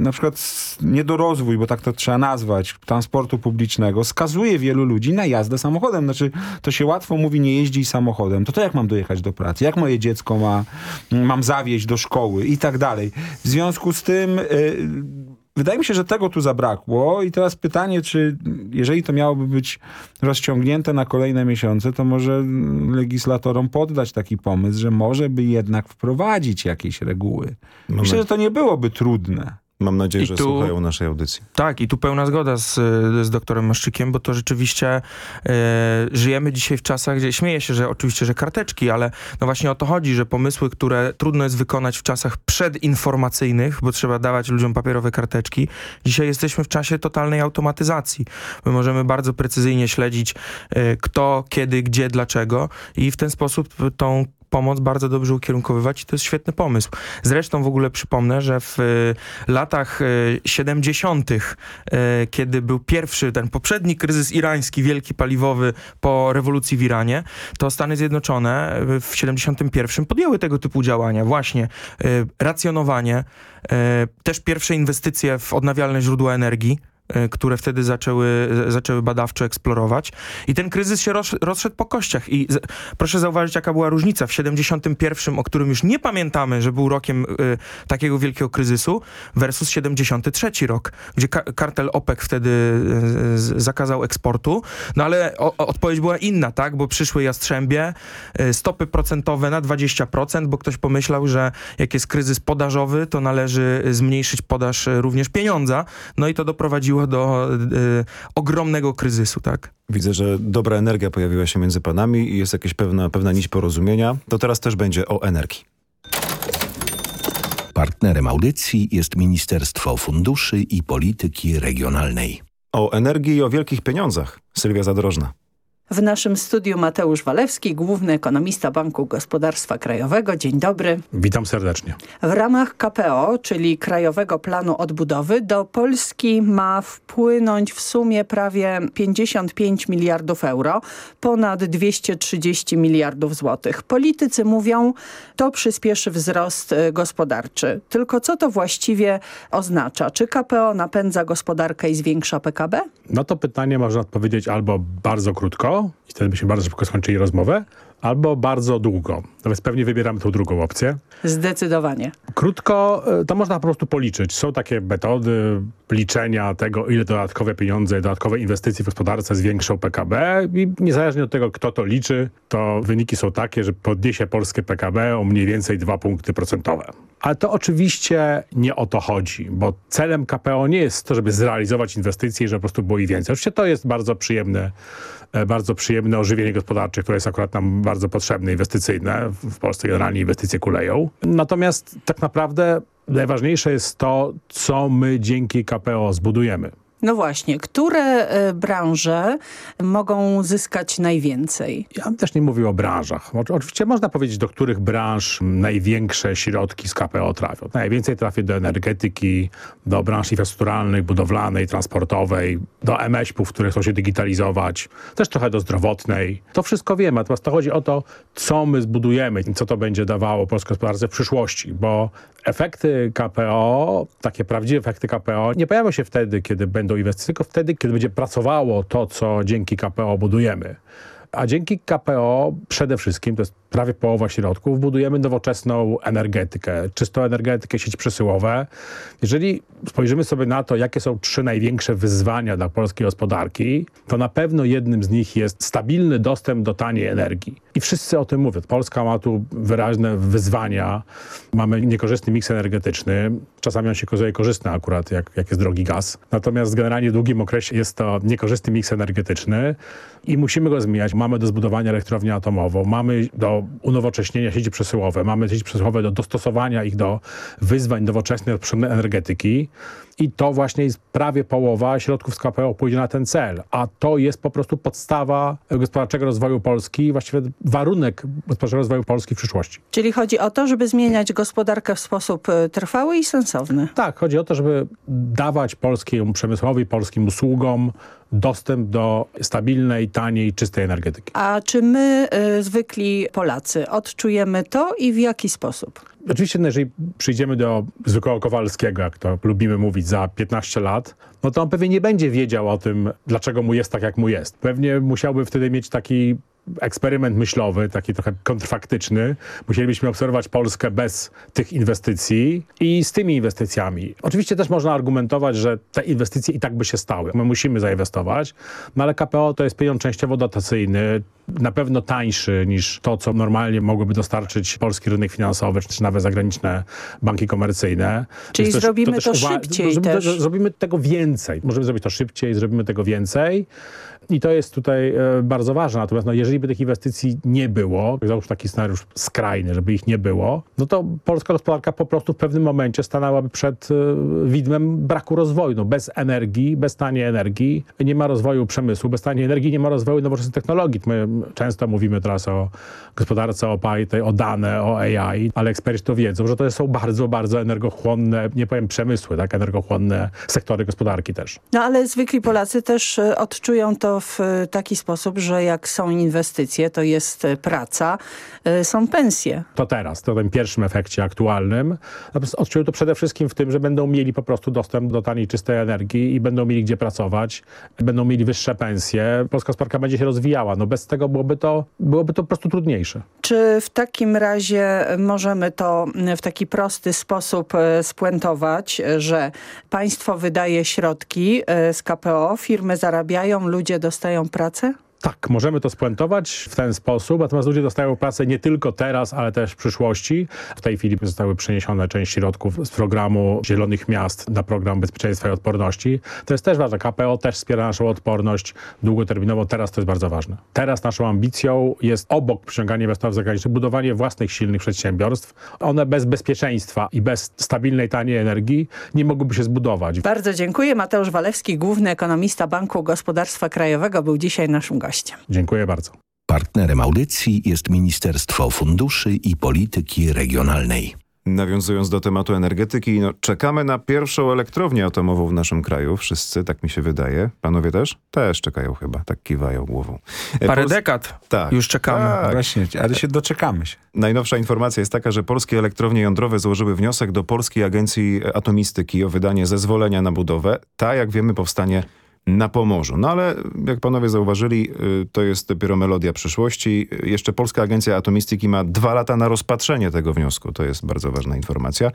na przykład niedorozwój, bo tak to trzeba nazwać, transportu publicznego, skazuje wielu ludzi na jazdę samochodem. Znaczy, to się łatwo mówi, nie jeździ samochodem. To to jak mam dojechać do pracy? Jak moje dziecko ma, mam zawieźć do szkoły? I tak dalej. W związku z tym... Yy, Wydaje mi się, że tego tu zabrakło i teraz pytanie, czy jeżeli to miałoby być rozciągnięte na kolejne miesiące, to może legislatorom poddać taki pomysł, że może by jednak wprowadzić jakieś reguły. Myślę, że to nie byłoby trudne. Mam nadzieję, I że tu, słuchają naszej audycji. Tak, i tu pełna zgoda z, z doktorem Maszczykiem, bo to rzeczywiście e, żyjemy dzisiaj w czasach, gdzie śmieję się, że oczywiście, że karteczki, ale no właśnie o to chodzi, że pomysły, które trudno jest wykonać w czasach przedinformacyjnych, bo trzeba dawać ludziom papierowe karteczki. Dzisiaj jesteśmy w czasie totalnej automatyzacji. My możemy bardzo precyzyjnie śledzić e, kto, kiedy, gdzie, dlaczego i w ten sposób tą pomoc bardzo dobrze ukierunkowywać i to jest świetny pomysł. Zresztą w ogóle przypomnę, że w e, latach 70., e, e, kiedy był pierwszy, ten poprzedni kryzys irański, wielki paliwowy po rewolucji w Iranie, to Stany Zjednoczone w 71 podjęły tego typu działania. Właśnie racjonowanie, też pierwsze inwestycje w odnawialne źródła energii, które wtedy zaczęły, zaczęły badawczo eksplorować. I ten kryzys się roz, rozszedł po kościach. I z, proszę zauważyć, jaka była różnica w 71, o którym już nie pamiętamy, że był rokiem y, takiego wielkiego kryzysu, versus 73 rok, gdzie ka kartel OPEC wtedy y, zakazał eksportu. No ale o, odpowiedź była inna, tak? Bo przyszły jastrzębie, y, stopy procentowe na 20%, bo ktoś pomyślał, że jak jest kryzys podażowy, to należy zmniejszyć podaż również pieniądza. No i to doprowadziło doprowadziło do y, ogromnego kryzysu, tak? Widzę, że dobra energia pojawiła się między panami i jest jakaś pewna, pewna nić porozumienia. To teraz też będzie o energii. Partnerem audycji jest Ministerstwo Funduszy i Polityki Regionalnej. O energii i o wielkich pieniądzach. Sylwia Zadrożna. W naszym studiu Mateusz Walewski, główny ekonomista Banku Gospodarstwa Krajowego. Dzień dobry. Witam serdecznie. W ramach KPO, czyli Krajowego Planu Odbudowy, do Polski ma wpłynąć w sumie prawie 55 miliardów euro, ponad 230 miliardów złotych. Politycy mówią, to przyspieszy wzrost y, gospodarczy. Tylko co to właściwie oznacza? Czy KPO napędza gospodarkę i zwiększa PKB? No to pytanie można odpowiedzieć albo bardzo krótko, i wtedy byśmy bardzo szybko skończyli rozmowę, albo bardzo długo. Natomiast pewnie wybieramy tą drugą opcję. Zdecydowanie. Krótko, e, to można po prostu policzyć. Są takie metody liczenia tego, ile dodatkowe pieniądze, dodatkowe inwestycje w gospodarce zwiększą PKB i niezależnie od tego, kto to liczy, to wyniki są takie, że podniesie polskie PKB o mniej więcej 2 punkty procentowe. Ale to oczywiście nie o to chodzi, bo celem KPO nie jest to, żeby zrealizować inwestycje i żeby po prostu było ich więcej. Oczywiście to jest bardzo przyjemne, bardzo przyjemne ożywienie gospodarcze, które jest akurat nam bardzo potrzebne, inwestycyjne. W Polsce generalnie inwestycje kuleją. Natomiast tak naprawdę najważniejsze jest to, co my dzięki KPO zbudujemy. No właśnie, które e, branże mogą zyskać najwięcej? Ja bym też nie mówił o branżach. Oczywiście można powiedzieć, do których branż największe środki z KPO trafią. Najwięcej trafi do energetyki, do branż infrastrukturalnej, budowlanej, transportowej, do MŚP-ów, które chcą się digitalizować, też trochę do zdrowotnej. To wszystko wiemy, natomiast to chodzi o to, co my zbudujemy i co to będzie dawało polskiej gospodarce w przyszłości, bo efekty KPO, takie prawdziwe efekty KPO nie pojawią się wtedy, kiedy będą inwestycje, tylko wtedy, kiedy będzie pracowało to, co dzięki KPO budujemy. A dzięki KPO przede wszystkim, to jest prawie połowa środków, budujemy nowoczesną energetykę, czystą energetykę, sieci przesyłowe. Jeżeli spojrzymy sobie na to, jakie są trzy największe wyzwania dla polskiej gospodarki, to na pewno jednym z nich jest stabilny dostęp do taniej energii. I wszyscy o tym mówią. Polska ma tu wyraźne wyzwania. Mamy niekorzystny miks energetyczny. Czasami on się okazuje korzystny akurat, jak, jak jest drogi gaz. Natomiast generalnie w długim okresie jest to niekorzystny miks energetyczny i musimy go zmieniać. Mamy do zbudowania elektrownię atomową, mamy do unowocześnienia sieci przesyłowe, mamy sieci przesyłowe do dostosowania ich do wyzwań nowoczesnej energetyki i to właśnie jest prawie połowa środków z KPO pójdzie na ten cel, a to jest po prostu podstawa gospodarczego rozwoju Polski, właściwie warunek gospodarczego rozwoju Polski w przyszłości. Czyli chodzi o to, żeby zmieniać gospodarkę w sposób e, trwały i sensowny. Tak, chodzi o to, żeby dawać polskiemu przemysłowi, polskim usługom dostęp do stabilnej, taniej, czystej energetyki. A czy my, y, zwykli Polacy, odczujemy to i w jaki sposób? Oczywiście, no, jeżeli przyjdziemy do zwykłego Kowalskiego, jak to lubimy mówić, za 15 lat, no to on pewnie nie będzie wiedział o tym, dlaczego mu jest tak, jak mu jest. Pewnie musiałby wtedy mieć taki eksperyment myślowy, taki trochę kontrfaktyczny. Musielibyśmy obserwować Polskę bez tych inwestycji i z tymi inwestycjami. Oczywiście też można argumentować, że te inwestycje i tak by się stały. My musimy zainwestować, no ale KPO to jest pieniądz częściowo dotacyjny, na pewno tańszy niż to, co normalnie mogłyby dostarczyć polski rynek finansowy, czy nawet zagraniczne banki komercyjne. Czyli też, zrobimy to, to szybciej zrobimy, też. Zrobimy tego więcej. Możemy zrobić to szybciej, zrobimy tego więcej. I to jest tutaj e, bardzo ważne. Natomiast no, jeżeli by tych inwestycji nie było, załóżmy taki scenariusz skrajny, żeby ich nie było, no to polska gospodarka po prostu w pewnym momencie stanęłaby przed e, widmem braku rozwoju. No, bez energii, bez taniej energii nie ma rozwoju przemysłu, bez taniej energii nie ma rozwoju nowoczesnych technologii. My często mówimy teraz o gospodarce opartej o dane, o AI, ale eksperci to wiedzą, że to są bardzo, bardzo energochłonne, nie powiem przemysły, tak, energochłonne sektory gospodarki też. No ale zwykli Polacy też e, odczują to w e, taki sposób, że jak są inwestycje, to jest e, praca, są pensje. To teraz, to w tym pierwszym efekcie aktualnym. Natomiast odczują to przede wszystkim w tym, że będą mieli po prostu dostęp do taniej, czystej energii i będą mieli gdzie pracować, będą mieli wyższe pensje. Polska gospodarka będzie się rozwijała. No bez tego byłoby to, byłoby to po prostu trudniejsze. Czy w takim razie możemy to w taki prosty sposób spuentować, że państwo wydaje środki z KPO, firmy zarabiają, ludzie dostają pracę? Tak, możemy to spuentować w ten sposób, natomiast ludzie dostają pracę nie tylko teraz, ale też w przyszłości. W tej chwili zostały przeniesione część środków z programu Zielonych Miast na program Bezpieczeństwa i Odporności. To jest też ważne. KPO też wspiera naszą odporność długoterminowo. Teraz to jest bardzo ważne. Teraz naszą ambicją jest obok przyciągania inwestorów zagranicznych budowanie własnych silnych przedsiębiorstw. One bez bezpieczeństwa i bez stabilnej, taniej energii nie mogłyby się zbudować. Bardzo dziękuję. Mateusz Walewski, główny ekonomista Banku Gospodarstwa Krajowego był dzisiaj naszym gościem gościem. Dziękuję bardzo. Partnerem audycji jest Ministerstwo Funduszy i Polityki Regionalnej. Nawiązując do tematu energetyki, no, czekamy na pierwszą elektrownię atomową w naszym kraju. Wszyscy, tak mi się wydaje. Panowie też? Też czekają chyba, tak kiwają głową. E, Parę Pols dekad tak, już czekamy. Tak. Właśnie, ale się doczekamy się. Najnowsza informacja jest taka, że polskie elektrownie jądrowe złożyły wniosek do Polskiej Agencji Atomistyki o wydanie zezwolenia na budowę. Ta, jak wiemy, powstanie na Pomorzu. No ale jak panowie zauważyli, y, to jest dopiero melodia przyszłości. Jeszcze Polska Agencja Atomistyki ma dwa lata na rozpatrzenie tego wniosku. To jest bardzo ważna informacja.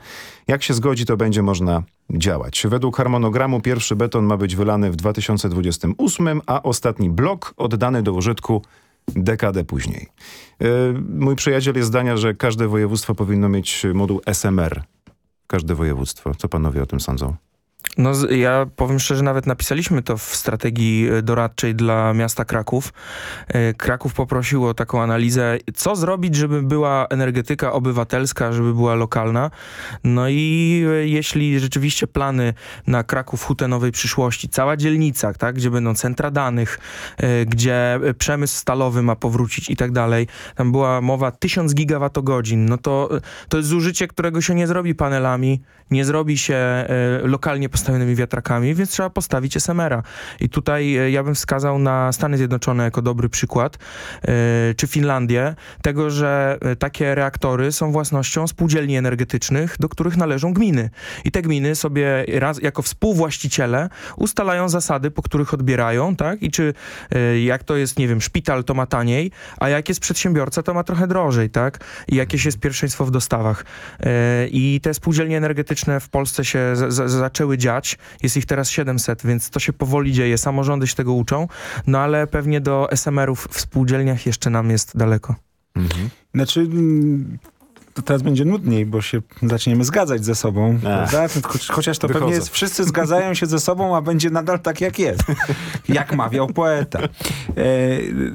Jak się zgodzi, to będzie można działać. Według harmonogramu pierwszy beton ma być wylany w 2028, a ostatni blok oddany do użytku dekadę później. Y, mój przyjaciel jest zdania, że każde województwo powinno mieć moduł SMR. Każde województwo. Co panowie o tym sądzą? No ja powiem szczerze, nawet napisaliśmy to w strategii e, doradczej dla miasta Kraków. E, Kraków poprosił o taką analizę, co zrobić, żeby była energetyka obywatelska, żeby była lokalna. No i e, jeśli rzeczywiście plany na Kraków hutę nowej przyszłości, cała dzielnica, tak, gdzie będą centra danych, gdzie przemysł stalowy ma powrócić i tak dalej, tam była mowa 1000 gigawattogodzin, no to, to jest zużycie, którego się nie zrobi panelami, nie zrobi się lokalnie postawionymi wiatrakami, więc trzeba postawić SMR-a. I tutaj e, ja bym wskazał na Stany Zjednoczone jako dobry przykład, e, czy Finlandię, tego, że e, takie reaktory są własnością spółdzielni energetycznych, do których należą gminy. I te gminy sobie raz, jako współwłaściciele ustalają zasady, po których odbierają, tak? I czy jak to jest, nie wiem, szpital, to ma taniej, a jak jest przedsiębiorca, to ma trochę drożej, tak? I jakieś jest pierwszeństwo w dostawach. I te spółdzielnie energetyczne w Polsce się zaczęły dziać. Jest ich teraz 700, więc to się powoli dzieje. Samorządy się tego uczą, no ale pewnie do SMR-ów w spółdzielniach jeszcze nam jest daleko. Mhm. Znaczy, to teraz będzie nudniej, bo się zaczniemy zgadzać ze sobą. Chociaż to Wychodzę. pewnie jest, wszyscy zgadzają się ze sobą, a będzie nadal tak jak jest. jak mawiał poeta. E,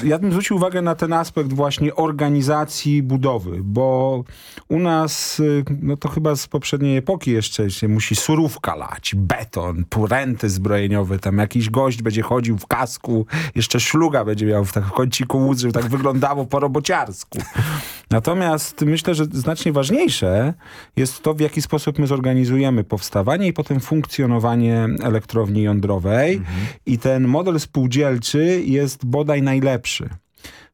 ja bym zwrócił uwagę na ten aspekt właśnie organizacji budowy, bo u nas, no to chyba z poprzedniej epoki jeszcze się musi surówka lać, beton, purenty zbrojeniowe, tam jakiś gość będzie chodził w kasku, jeszcze szluga będzie miał w tak kąciku łód, żeby tak wyglądało po robociarsku. Natomiast myślę, że znacznie ważniejsze jest to, w jaki sposób my zorganizujemy powstawanie i potem funkcjonowanie elektrowni jądrowej. Mhm. I ten model spółdzielczy jest bodaj najlepszy.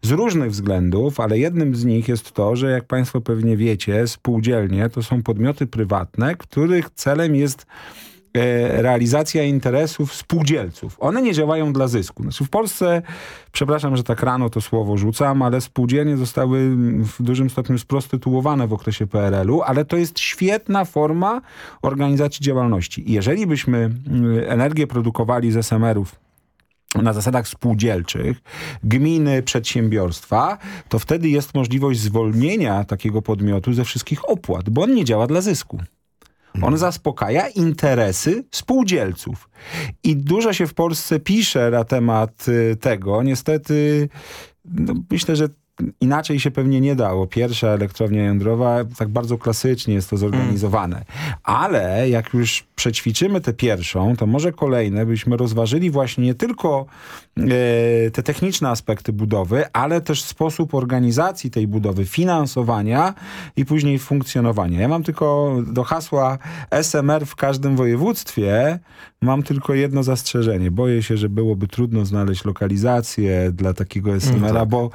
Z różnych względów, ale jednym z nich jest to, że jak Państwo pewnie wiecie, spółdzielnie to są podmioty prywatne, których celem jest realizacja interesów spółdzielców. One nie działają dla zysku. Znaczy w Polsce, przepraszam, że tak rano to słowo rzucam, ale spółdzielnie zostały w dużym stopniu sprostytuowane w okresie PRL-u, ale to jest świetna forma organizacji działalności. jeżeli byśmy energię produkowali z SMR-ów na zasadach spółdzielczych, gminy, przedsiębiorstwa, to wtedy jest możliwość zwolnienia takiego podmiotu ze wszystkich opłat, bo on nie działa dla zysku. On zaspokaja interesy spółdzielców. I dużo się w Polsce pisze na temat y, tego. Niestety, no, myślę, że inaczej się pewnie nie dało. Pierwsza elektrownia jądrowa, tak bardzo klasycznie jest to zorganizowane. Ale jak już przećwiczymy tę pierwszą, to może kolejne byśmy rozważyli właśnie nie tylko e, te techniczne aspekty budowy, ale też sposób organizacji tej budowy, finansowania i później funkcjonowania. Ja mam tylko do hasła SMR w każdym województwie, mam tylko jedno zastrzeżenie. Boję się, że byłoby trudno znaleźć lokalizację dla takiego SMR-a, mm, tak. bo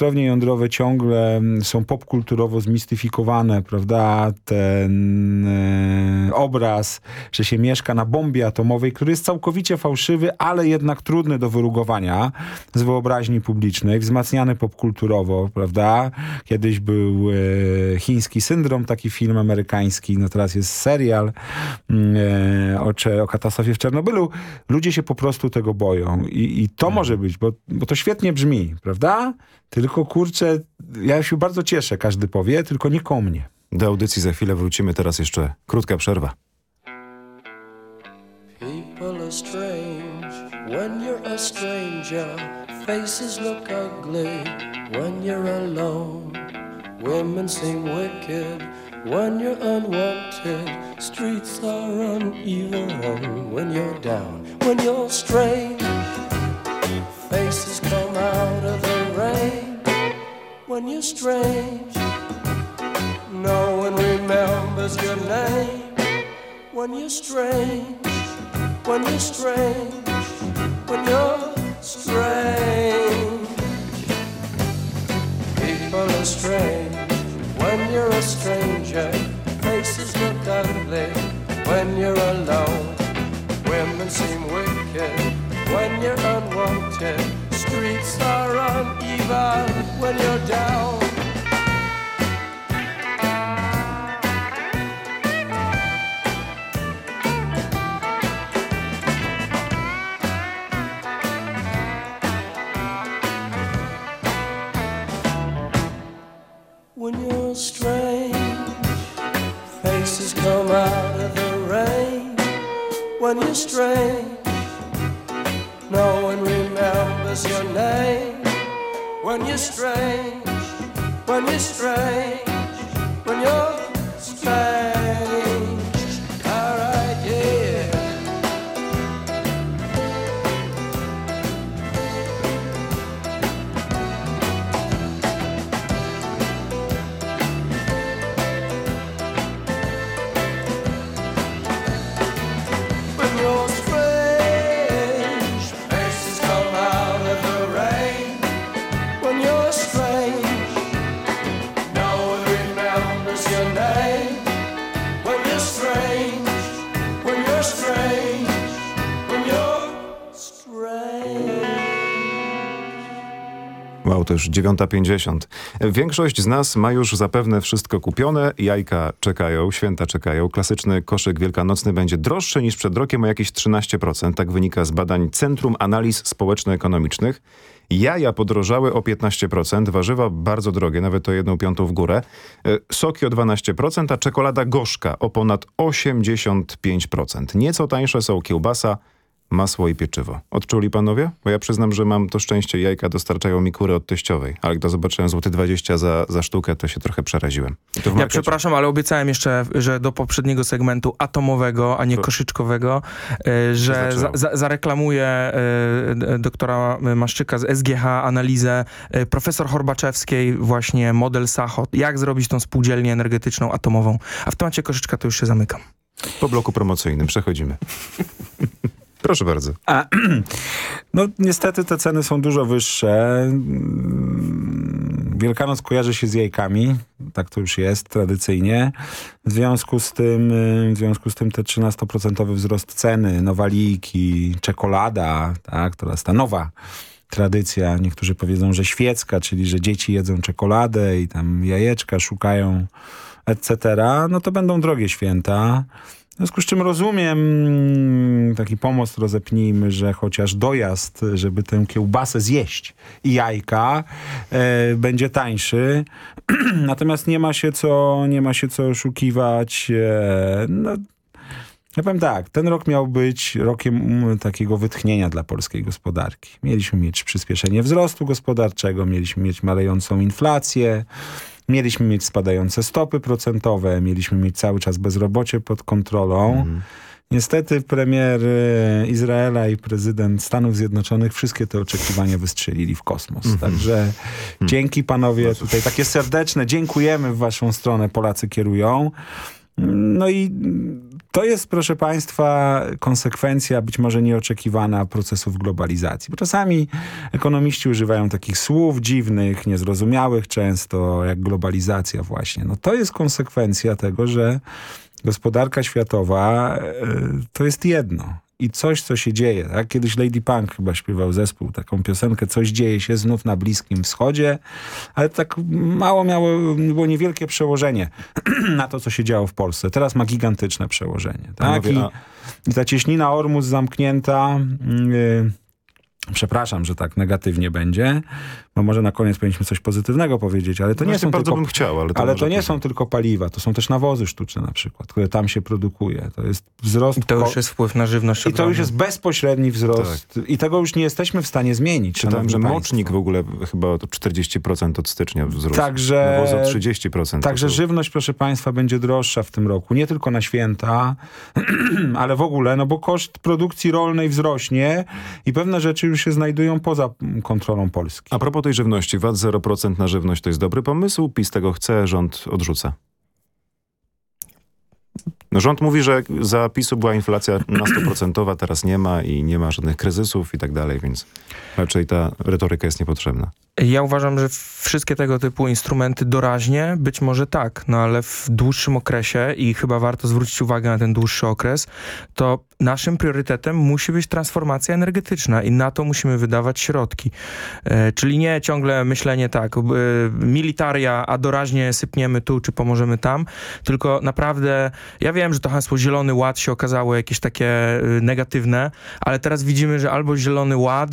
elektrownie jądrowe ciągle są popkulturowo zmistyfikowane, prawda? Ten e, obraz, że się mieszka na bombie atomowej, który jest całkowicie fałszywy, ale jednak trudny do wyrugowania z wyobraźni publicznej, wzmacniany popkulturowo, prawda? Kiedyś był e, chiński syndrom, taki film amerykański, no teraz jest serial mm, e, o, o katastrofie w Czernobylu. Ludzie się po prostu tego boją i, i to hmm. może być, bo, bo to świetnie brzmi, prawda? Tylko kurczę, ja się bardzo cieszę, każdy powie, tylko nie ko mnie. Do audycji za chwilę wrócimy, teraz jeszcze krótka przerwa. People are strange when you're a stranger. Faces look ugly when you're alone. Women seem wicked when you're unwanted. Streets are uneven when you're down. When you're strange, faces come out of the. When you're strange, no one remembers your name. When you're strange when you're strange, when you're strange. People are strange when you're a stranger. Faces look ugly when you're alone. Women seem wicked when you're unwanted. Streets are uneven już 9.50. Większość z nas ma już zapewne wszystko kupione, jajka czekają, święta czekają. Klasyczny koszyk wielkanocny będzie droższy niż przed rokiem o jakieś 13%. Tak wynika z badań Centrum Analiz Społeczno-Ekonomicznych. Jaja podrożały o 15%, warzywa bardzo drogie, nawet o 1 piątą w górę. E, Soki o 12%, a czekolada gorzka o ponad 85%. Nieco tańsze są kiełbasa, masło i pieczywo. Odczuli panowie? Bo ja przyznam, że mam to szczęście, jajka dostarczają mi kury od teściowej, ale gdy zobaczyłem złoty 20 za, za sztukę, to się trochę przeraziłem. To Ja przepraszam, ale obiecałem jeszcze, że do poprzedniego segmentu atomowego, a nie koszyczkowego, e, że za, za, zareklamuję d- doktora Maszczyka z SGH analizę e, profesor Horbaczewskiej, właśnie model Sachot, jak zrobić tą spółdzielnię energetyczną atomową. A w temacie koszyczka to już się zamykam. Po bloku promocyjnym przechodzimy. Proszę bardzo. A, no niestety te ceny są dużo wyższe. Mm, Wielkanoc kojarzy się z jajkami, tak to już jest tradycyjnie. W związku z tym, y, w związku z tym te 13% wzrost ceny, nowaliki, czekolada, tak, to jest ta nowa tradycja. Niektórzy powiedzą, że świecka, czyli że dzieci jedzą czekoladę i tam jajeczka szukają, etc. No to będą drogie święta. Związku z czym rozumiem mm, taki pomost rozepnijmy, że chociaż dojazd, żeby tę kiełbasę zjeść i jajka e, będzie tańszy. Natomiast nie ma się co, nie ma się co oszukiwać. E, no, ja powiem tak, ten rok miał być rokiem mm, takiego wytchnienia dla polskiej gospodarki. Mieliśmy mieć przyspieszenie wzrostu gospodarczego, mieliśmy mieć malejącą inflację, mieliśmy mieć spadające stopy procentowe, mieliśmy mieć cały czas bezrobocie pod kontrolą. Niestety premier Izraela i prezydent Stanów Zjednoczonych wszystkie te oczekiwania wystrzelili w kosmos. Także dzięki panowie, tutaj takie serdeczne dziękujemy w waszą stronę Polacy kierują. No i to jest, proszę Państwa, konsekwencja być może nieoczekiwana procesów globalizacji. Bo czasami ekonomiści używają takich słów dziwnych, niezrozumiałych często, jak globalizacja właśnie. No to jest konsekwencja tego, że gospodarka światowa e, to jest jedno. I coś, co się dzieje. Tak? Kiedyś Lady Punk chyba śpiewał zespół, taką piosenkę, coś dzieje się znów na Bliskim Wschodzie, ale tak mało miało, było niewielkie przełożenie na to, co się działo w Polsce. Teraz ma gigantyczne przełożenie. Tak? I, a- I ta cieśnina Ormus zamknięta... Yy, Przepraszam, że tak negatywnie będzie, bo może na koniec powinniśmy coś pozytywnego powiedzieć, ale to nie Właśnie są bardzo tylko, bym chciał, ale to ale to nie są tylko paliwa, to są też nawozy sztuczne na przykład, które tam się produkuje. To jest wzrost... To już jest wpływ na żywność I to już ogromny. jest bezpośredni wzrost. I tego już nie jesteśmy w stanie zmienić. Czytałem, że państwo. mocznik w ogóle chyba o 40% od stycznia wzrósł. Także- Nawozy o 30%. Także To- żywność, proszę Państwa, będzie droższa w tym roku. Nie tylko na święta, ale w ogóle, no bo koszt produkcji rolnej wzrośnie i pewne rzeczy już się znajdują poza kontrolą Polski. A propos tej żywności, VAT 0% na żywność to jest dobry pomysł? PiS tego chce, rząd odrzuca. Rząd mówi, że za PiSu była inflacja na 100%, teraz nie ma i nie ma żadnych kryzysów i tak dalej, więc raczej ta retoryka jest niepotrzebna. Ja uważam, że wszystkie tego typu instrumenty doraźnie, być może tak, no ale w dłuższym okresie i chyba warto zwrócić uwagę na ten dłuższy okres, to naszym priorytetem musi być transformacja energetyczna i na to musimy wydawać środki. E, czyli nie ciągle myślenie tak, e, militaria, a doraźnie sypniemy tu, czy pomożemy tam, tylko naprawdę Ja wiem, że to hasło Zielony Ład się okazało jakieś takie y, negatywne, ale teraz widzimy, że albo Zielony Ład,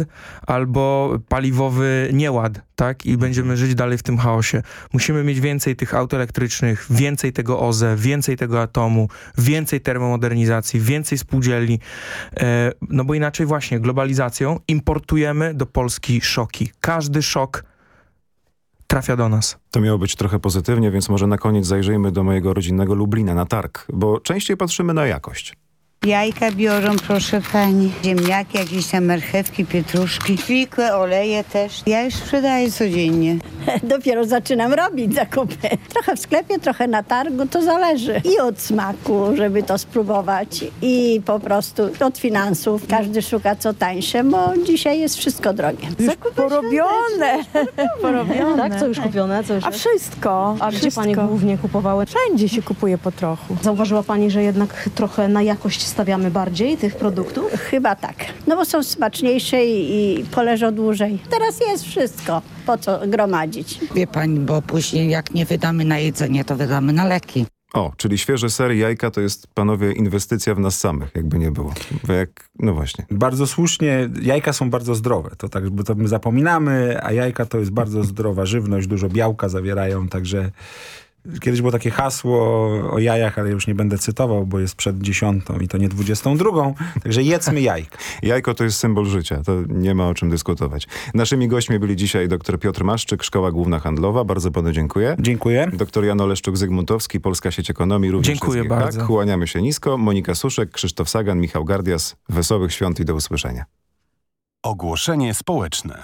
albo paliwowy nieład, tak? I będziemy żyć dalej w tym chaosie. Musimy mieć więcej tych aut elektrycznych, więcej tego OZE, więcej tego atomu, więcej termomodernizacji, więcej spółdzielni, e, no bo inaczej właśnie globalizacją importujemy do Polski szoki. Każdy szok trafia do nas. To miało być trochę pozytywnie, więc może na koniec zajrzyjmy do mojego rodzinnego Lublina na targ, bo częściej patrzymy na jakość. Jajka biorą, proszę pani, ziemniaki, jakieś tam marchewki, pietruszki, zwykłe oleje też. Ja już sprzedaję codziennie. Dopiero zaczynam robić zakupy. Trochę w sklepie, trochę na targu, to zależy. I od smaku, żeby to spróbować i po prostu od finansów. Każdy szuka co tańsze, bo dzisiaj jest wszystko drogie. Zakupy porobione. Porobione. Tak, co już kupione? Co już A wszystko. A wszystko. gdzie pani głównie kupowały? Wszędzie się kupuje po trochu. Zauważyła pani, że jednak trochę na jakość stawiamy bardziej tych produktów? Chyba tak. No bo są smaczniejsze i, i poleżą dłużej. Teraz jest wszystko. Po co gromadzić? Wie pani, bo później jak nie wydamy na jedzenie, to wydamy na leki. O, czyli świeże sery jajka to jest, panowie, inwestycja w nas samych, jakby nie było. Bo jak, no właśnie. Bardzo słusznie, jajka są bardzo zdrowe, to tak, bo to my zapominamy, a jajka to jest bardzo zdrowa żywność, dużo białka zawierają, także Kiedyś było takie hasło o jajach, ale już nie będę cytował, bo jest przed dziesiątą i to nie dwudziestą drugą. Także jedzmy jajka. Jajko to jest symbol życia. To nie ma o czym dyskutować. Naszymi gośćmi byli dzisiaj dr Piotr Maszczyk, Szkoła Główna Handlowa. Bardzo panu dziękuję. Dziękuję. Dr Jan Oleszczuk-Zygmuntowski, Polska Sieć Ekonomii. Również Dziękuję bardzo. Tak, kłaniamy się nisko. Monika Suszek, Krzysztof Sagan, Michał Gardias. Wesołych świąt i do usłyszenia. Ogłoszenie społeczne.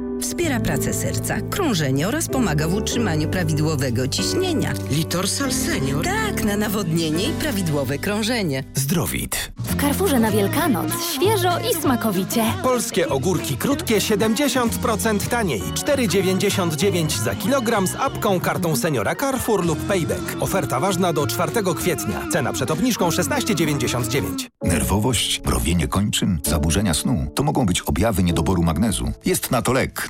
wspiera pracę serca, krążenie oraz pomaga w utrzymaniu prawidłowego ciśnienia. Litorsal Senior? Tak, na nawodnienie i prawidłowe krążenie. Zdrowit. W Carrefourze na Wielkanoc świeżo i smakowicie. Polskie ogórki krótkie 70% taniej. 4,99 za kilogram z apką, kartą seniora Carrefour lub Payback. Oferta ważna do 4 kwietnia. Cena przed obniżką 16,99. Nerwowość, browienie kończyn, zaburzenia snu to mogą być objawy niedoboru magnezu. Jest na to lek.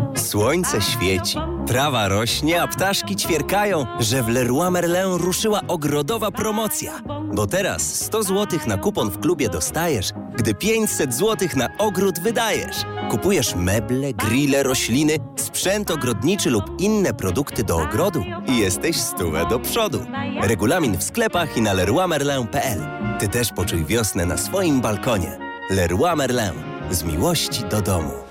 Słońce świeci, trawa rośnie, a ptaszki ćwierkają, że w Leroy Merlin ruszyła ogrodowa promocja. Bo teraz 100 zł na kupon w klubie dostajesz, gdy 500 zł na ogród wydajesz. Kupujesz meble, grille, rośliny, sprzęt ogrodniczy lub inne produkty do ogrodu i jesteś stówę do przodu. Regulamin w sklepach i na leroymerlin.pl. Ty też poczuj wiosnę na swoim balkonie. Leroy Merlin. Z miłości do domu.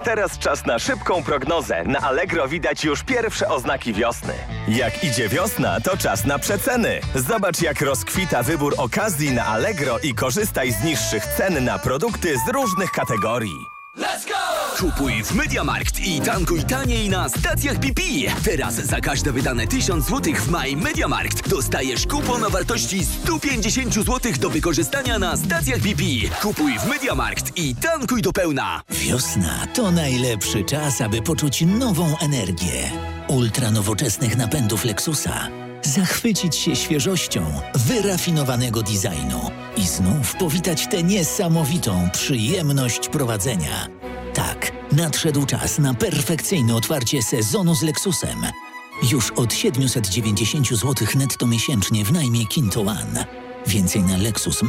Teraz czas na szybką prognozę. Na Allegro widać już pierwsze oznaki wiosny. Jak idzie wiosna, to czas na przeceny. Zobacz, jak rozkwita wybór okazji na Allegro i korzystaj z niższych cen na produkty z różnych kategorii. Kupuj w Mediamarkt i tankuj taniej na stacjach BP. Teraz za każde wydane 1000 zł w Maj Mediamarkt dostajesz kupon o wartości 150 zł do wykorzystania na stacjach BP. Kupuj w Mediamarkt i tankuj do pełna. Wiosna to najlepszy czas, aby poczuć nową energię. Ultra nowoczesnych napędów Lexusa. Zachwycić się świeżością, wyrafinowanego designu i znów powitać tę niesamowitą przyjemność prowadzenia. Tak, nadszedł czas na perfekcyjne otwarcie sezonu z Lexusem. Już od 790 zł netto miesięcznie w najmie Kinto One. Więcej na Lexus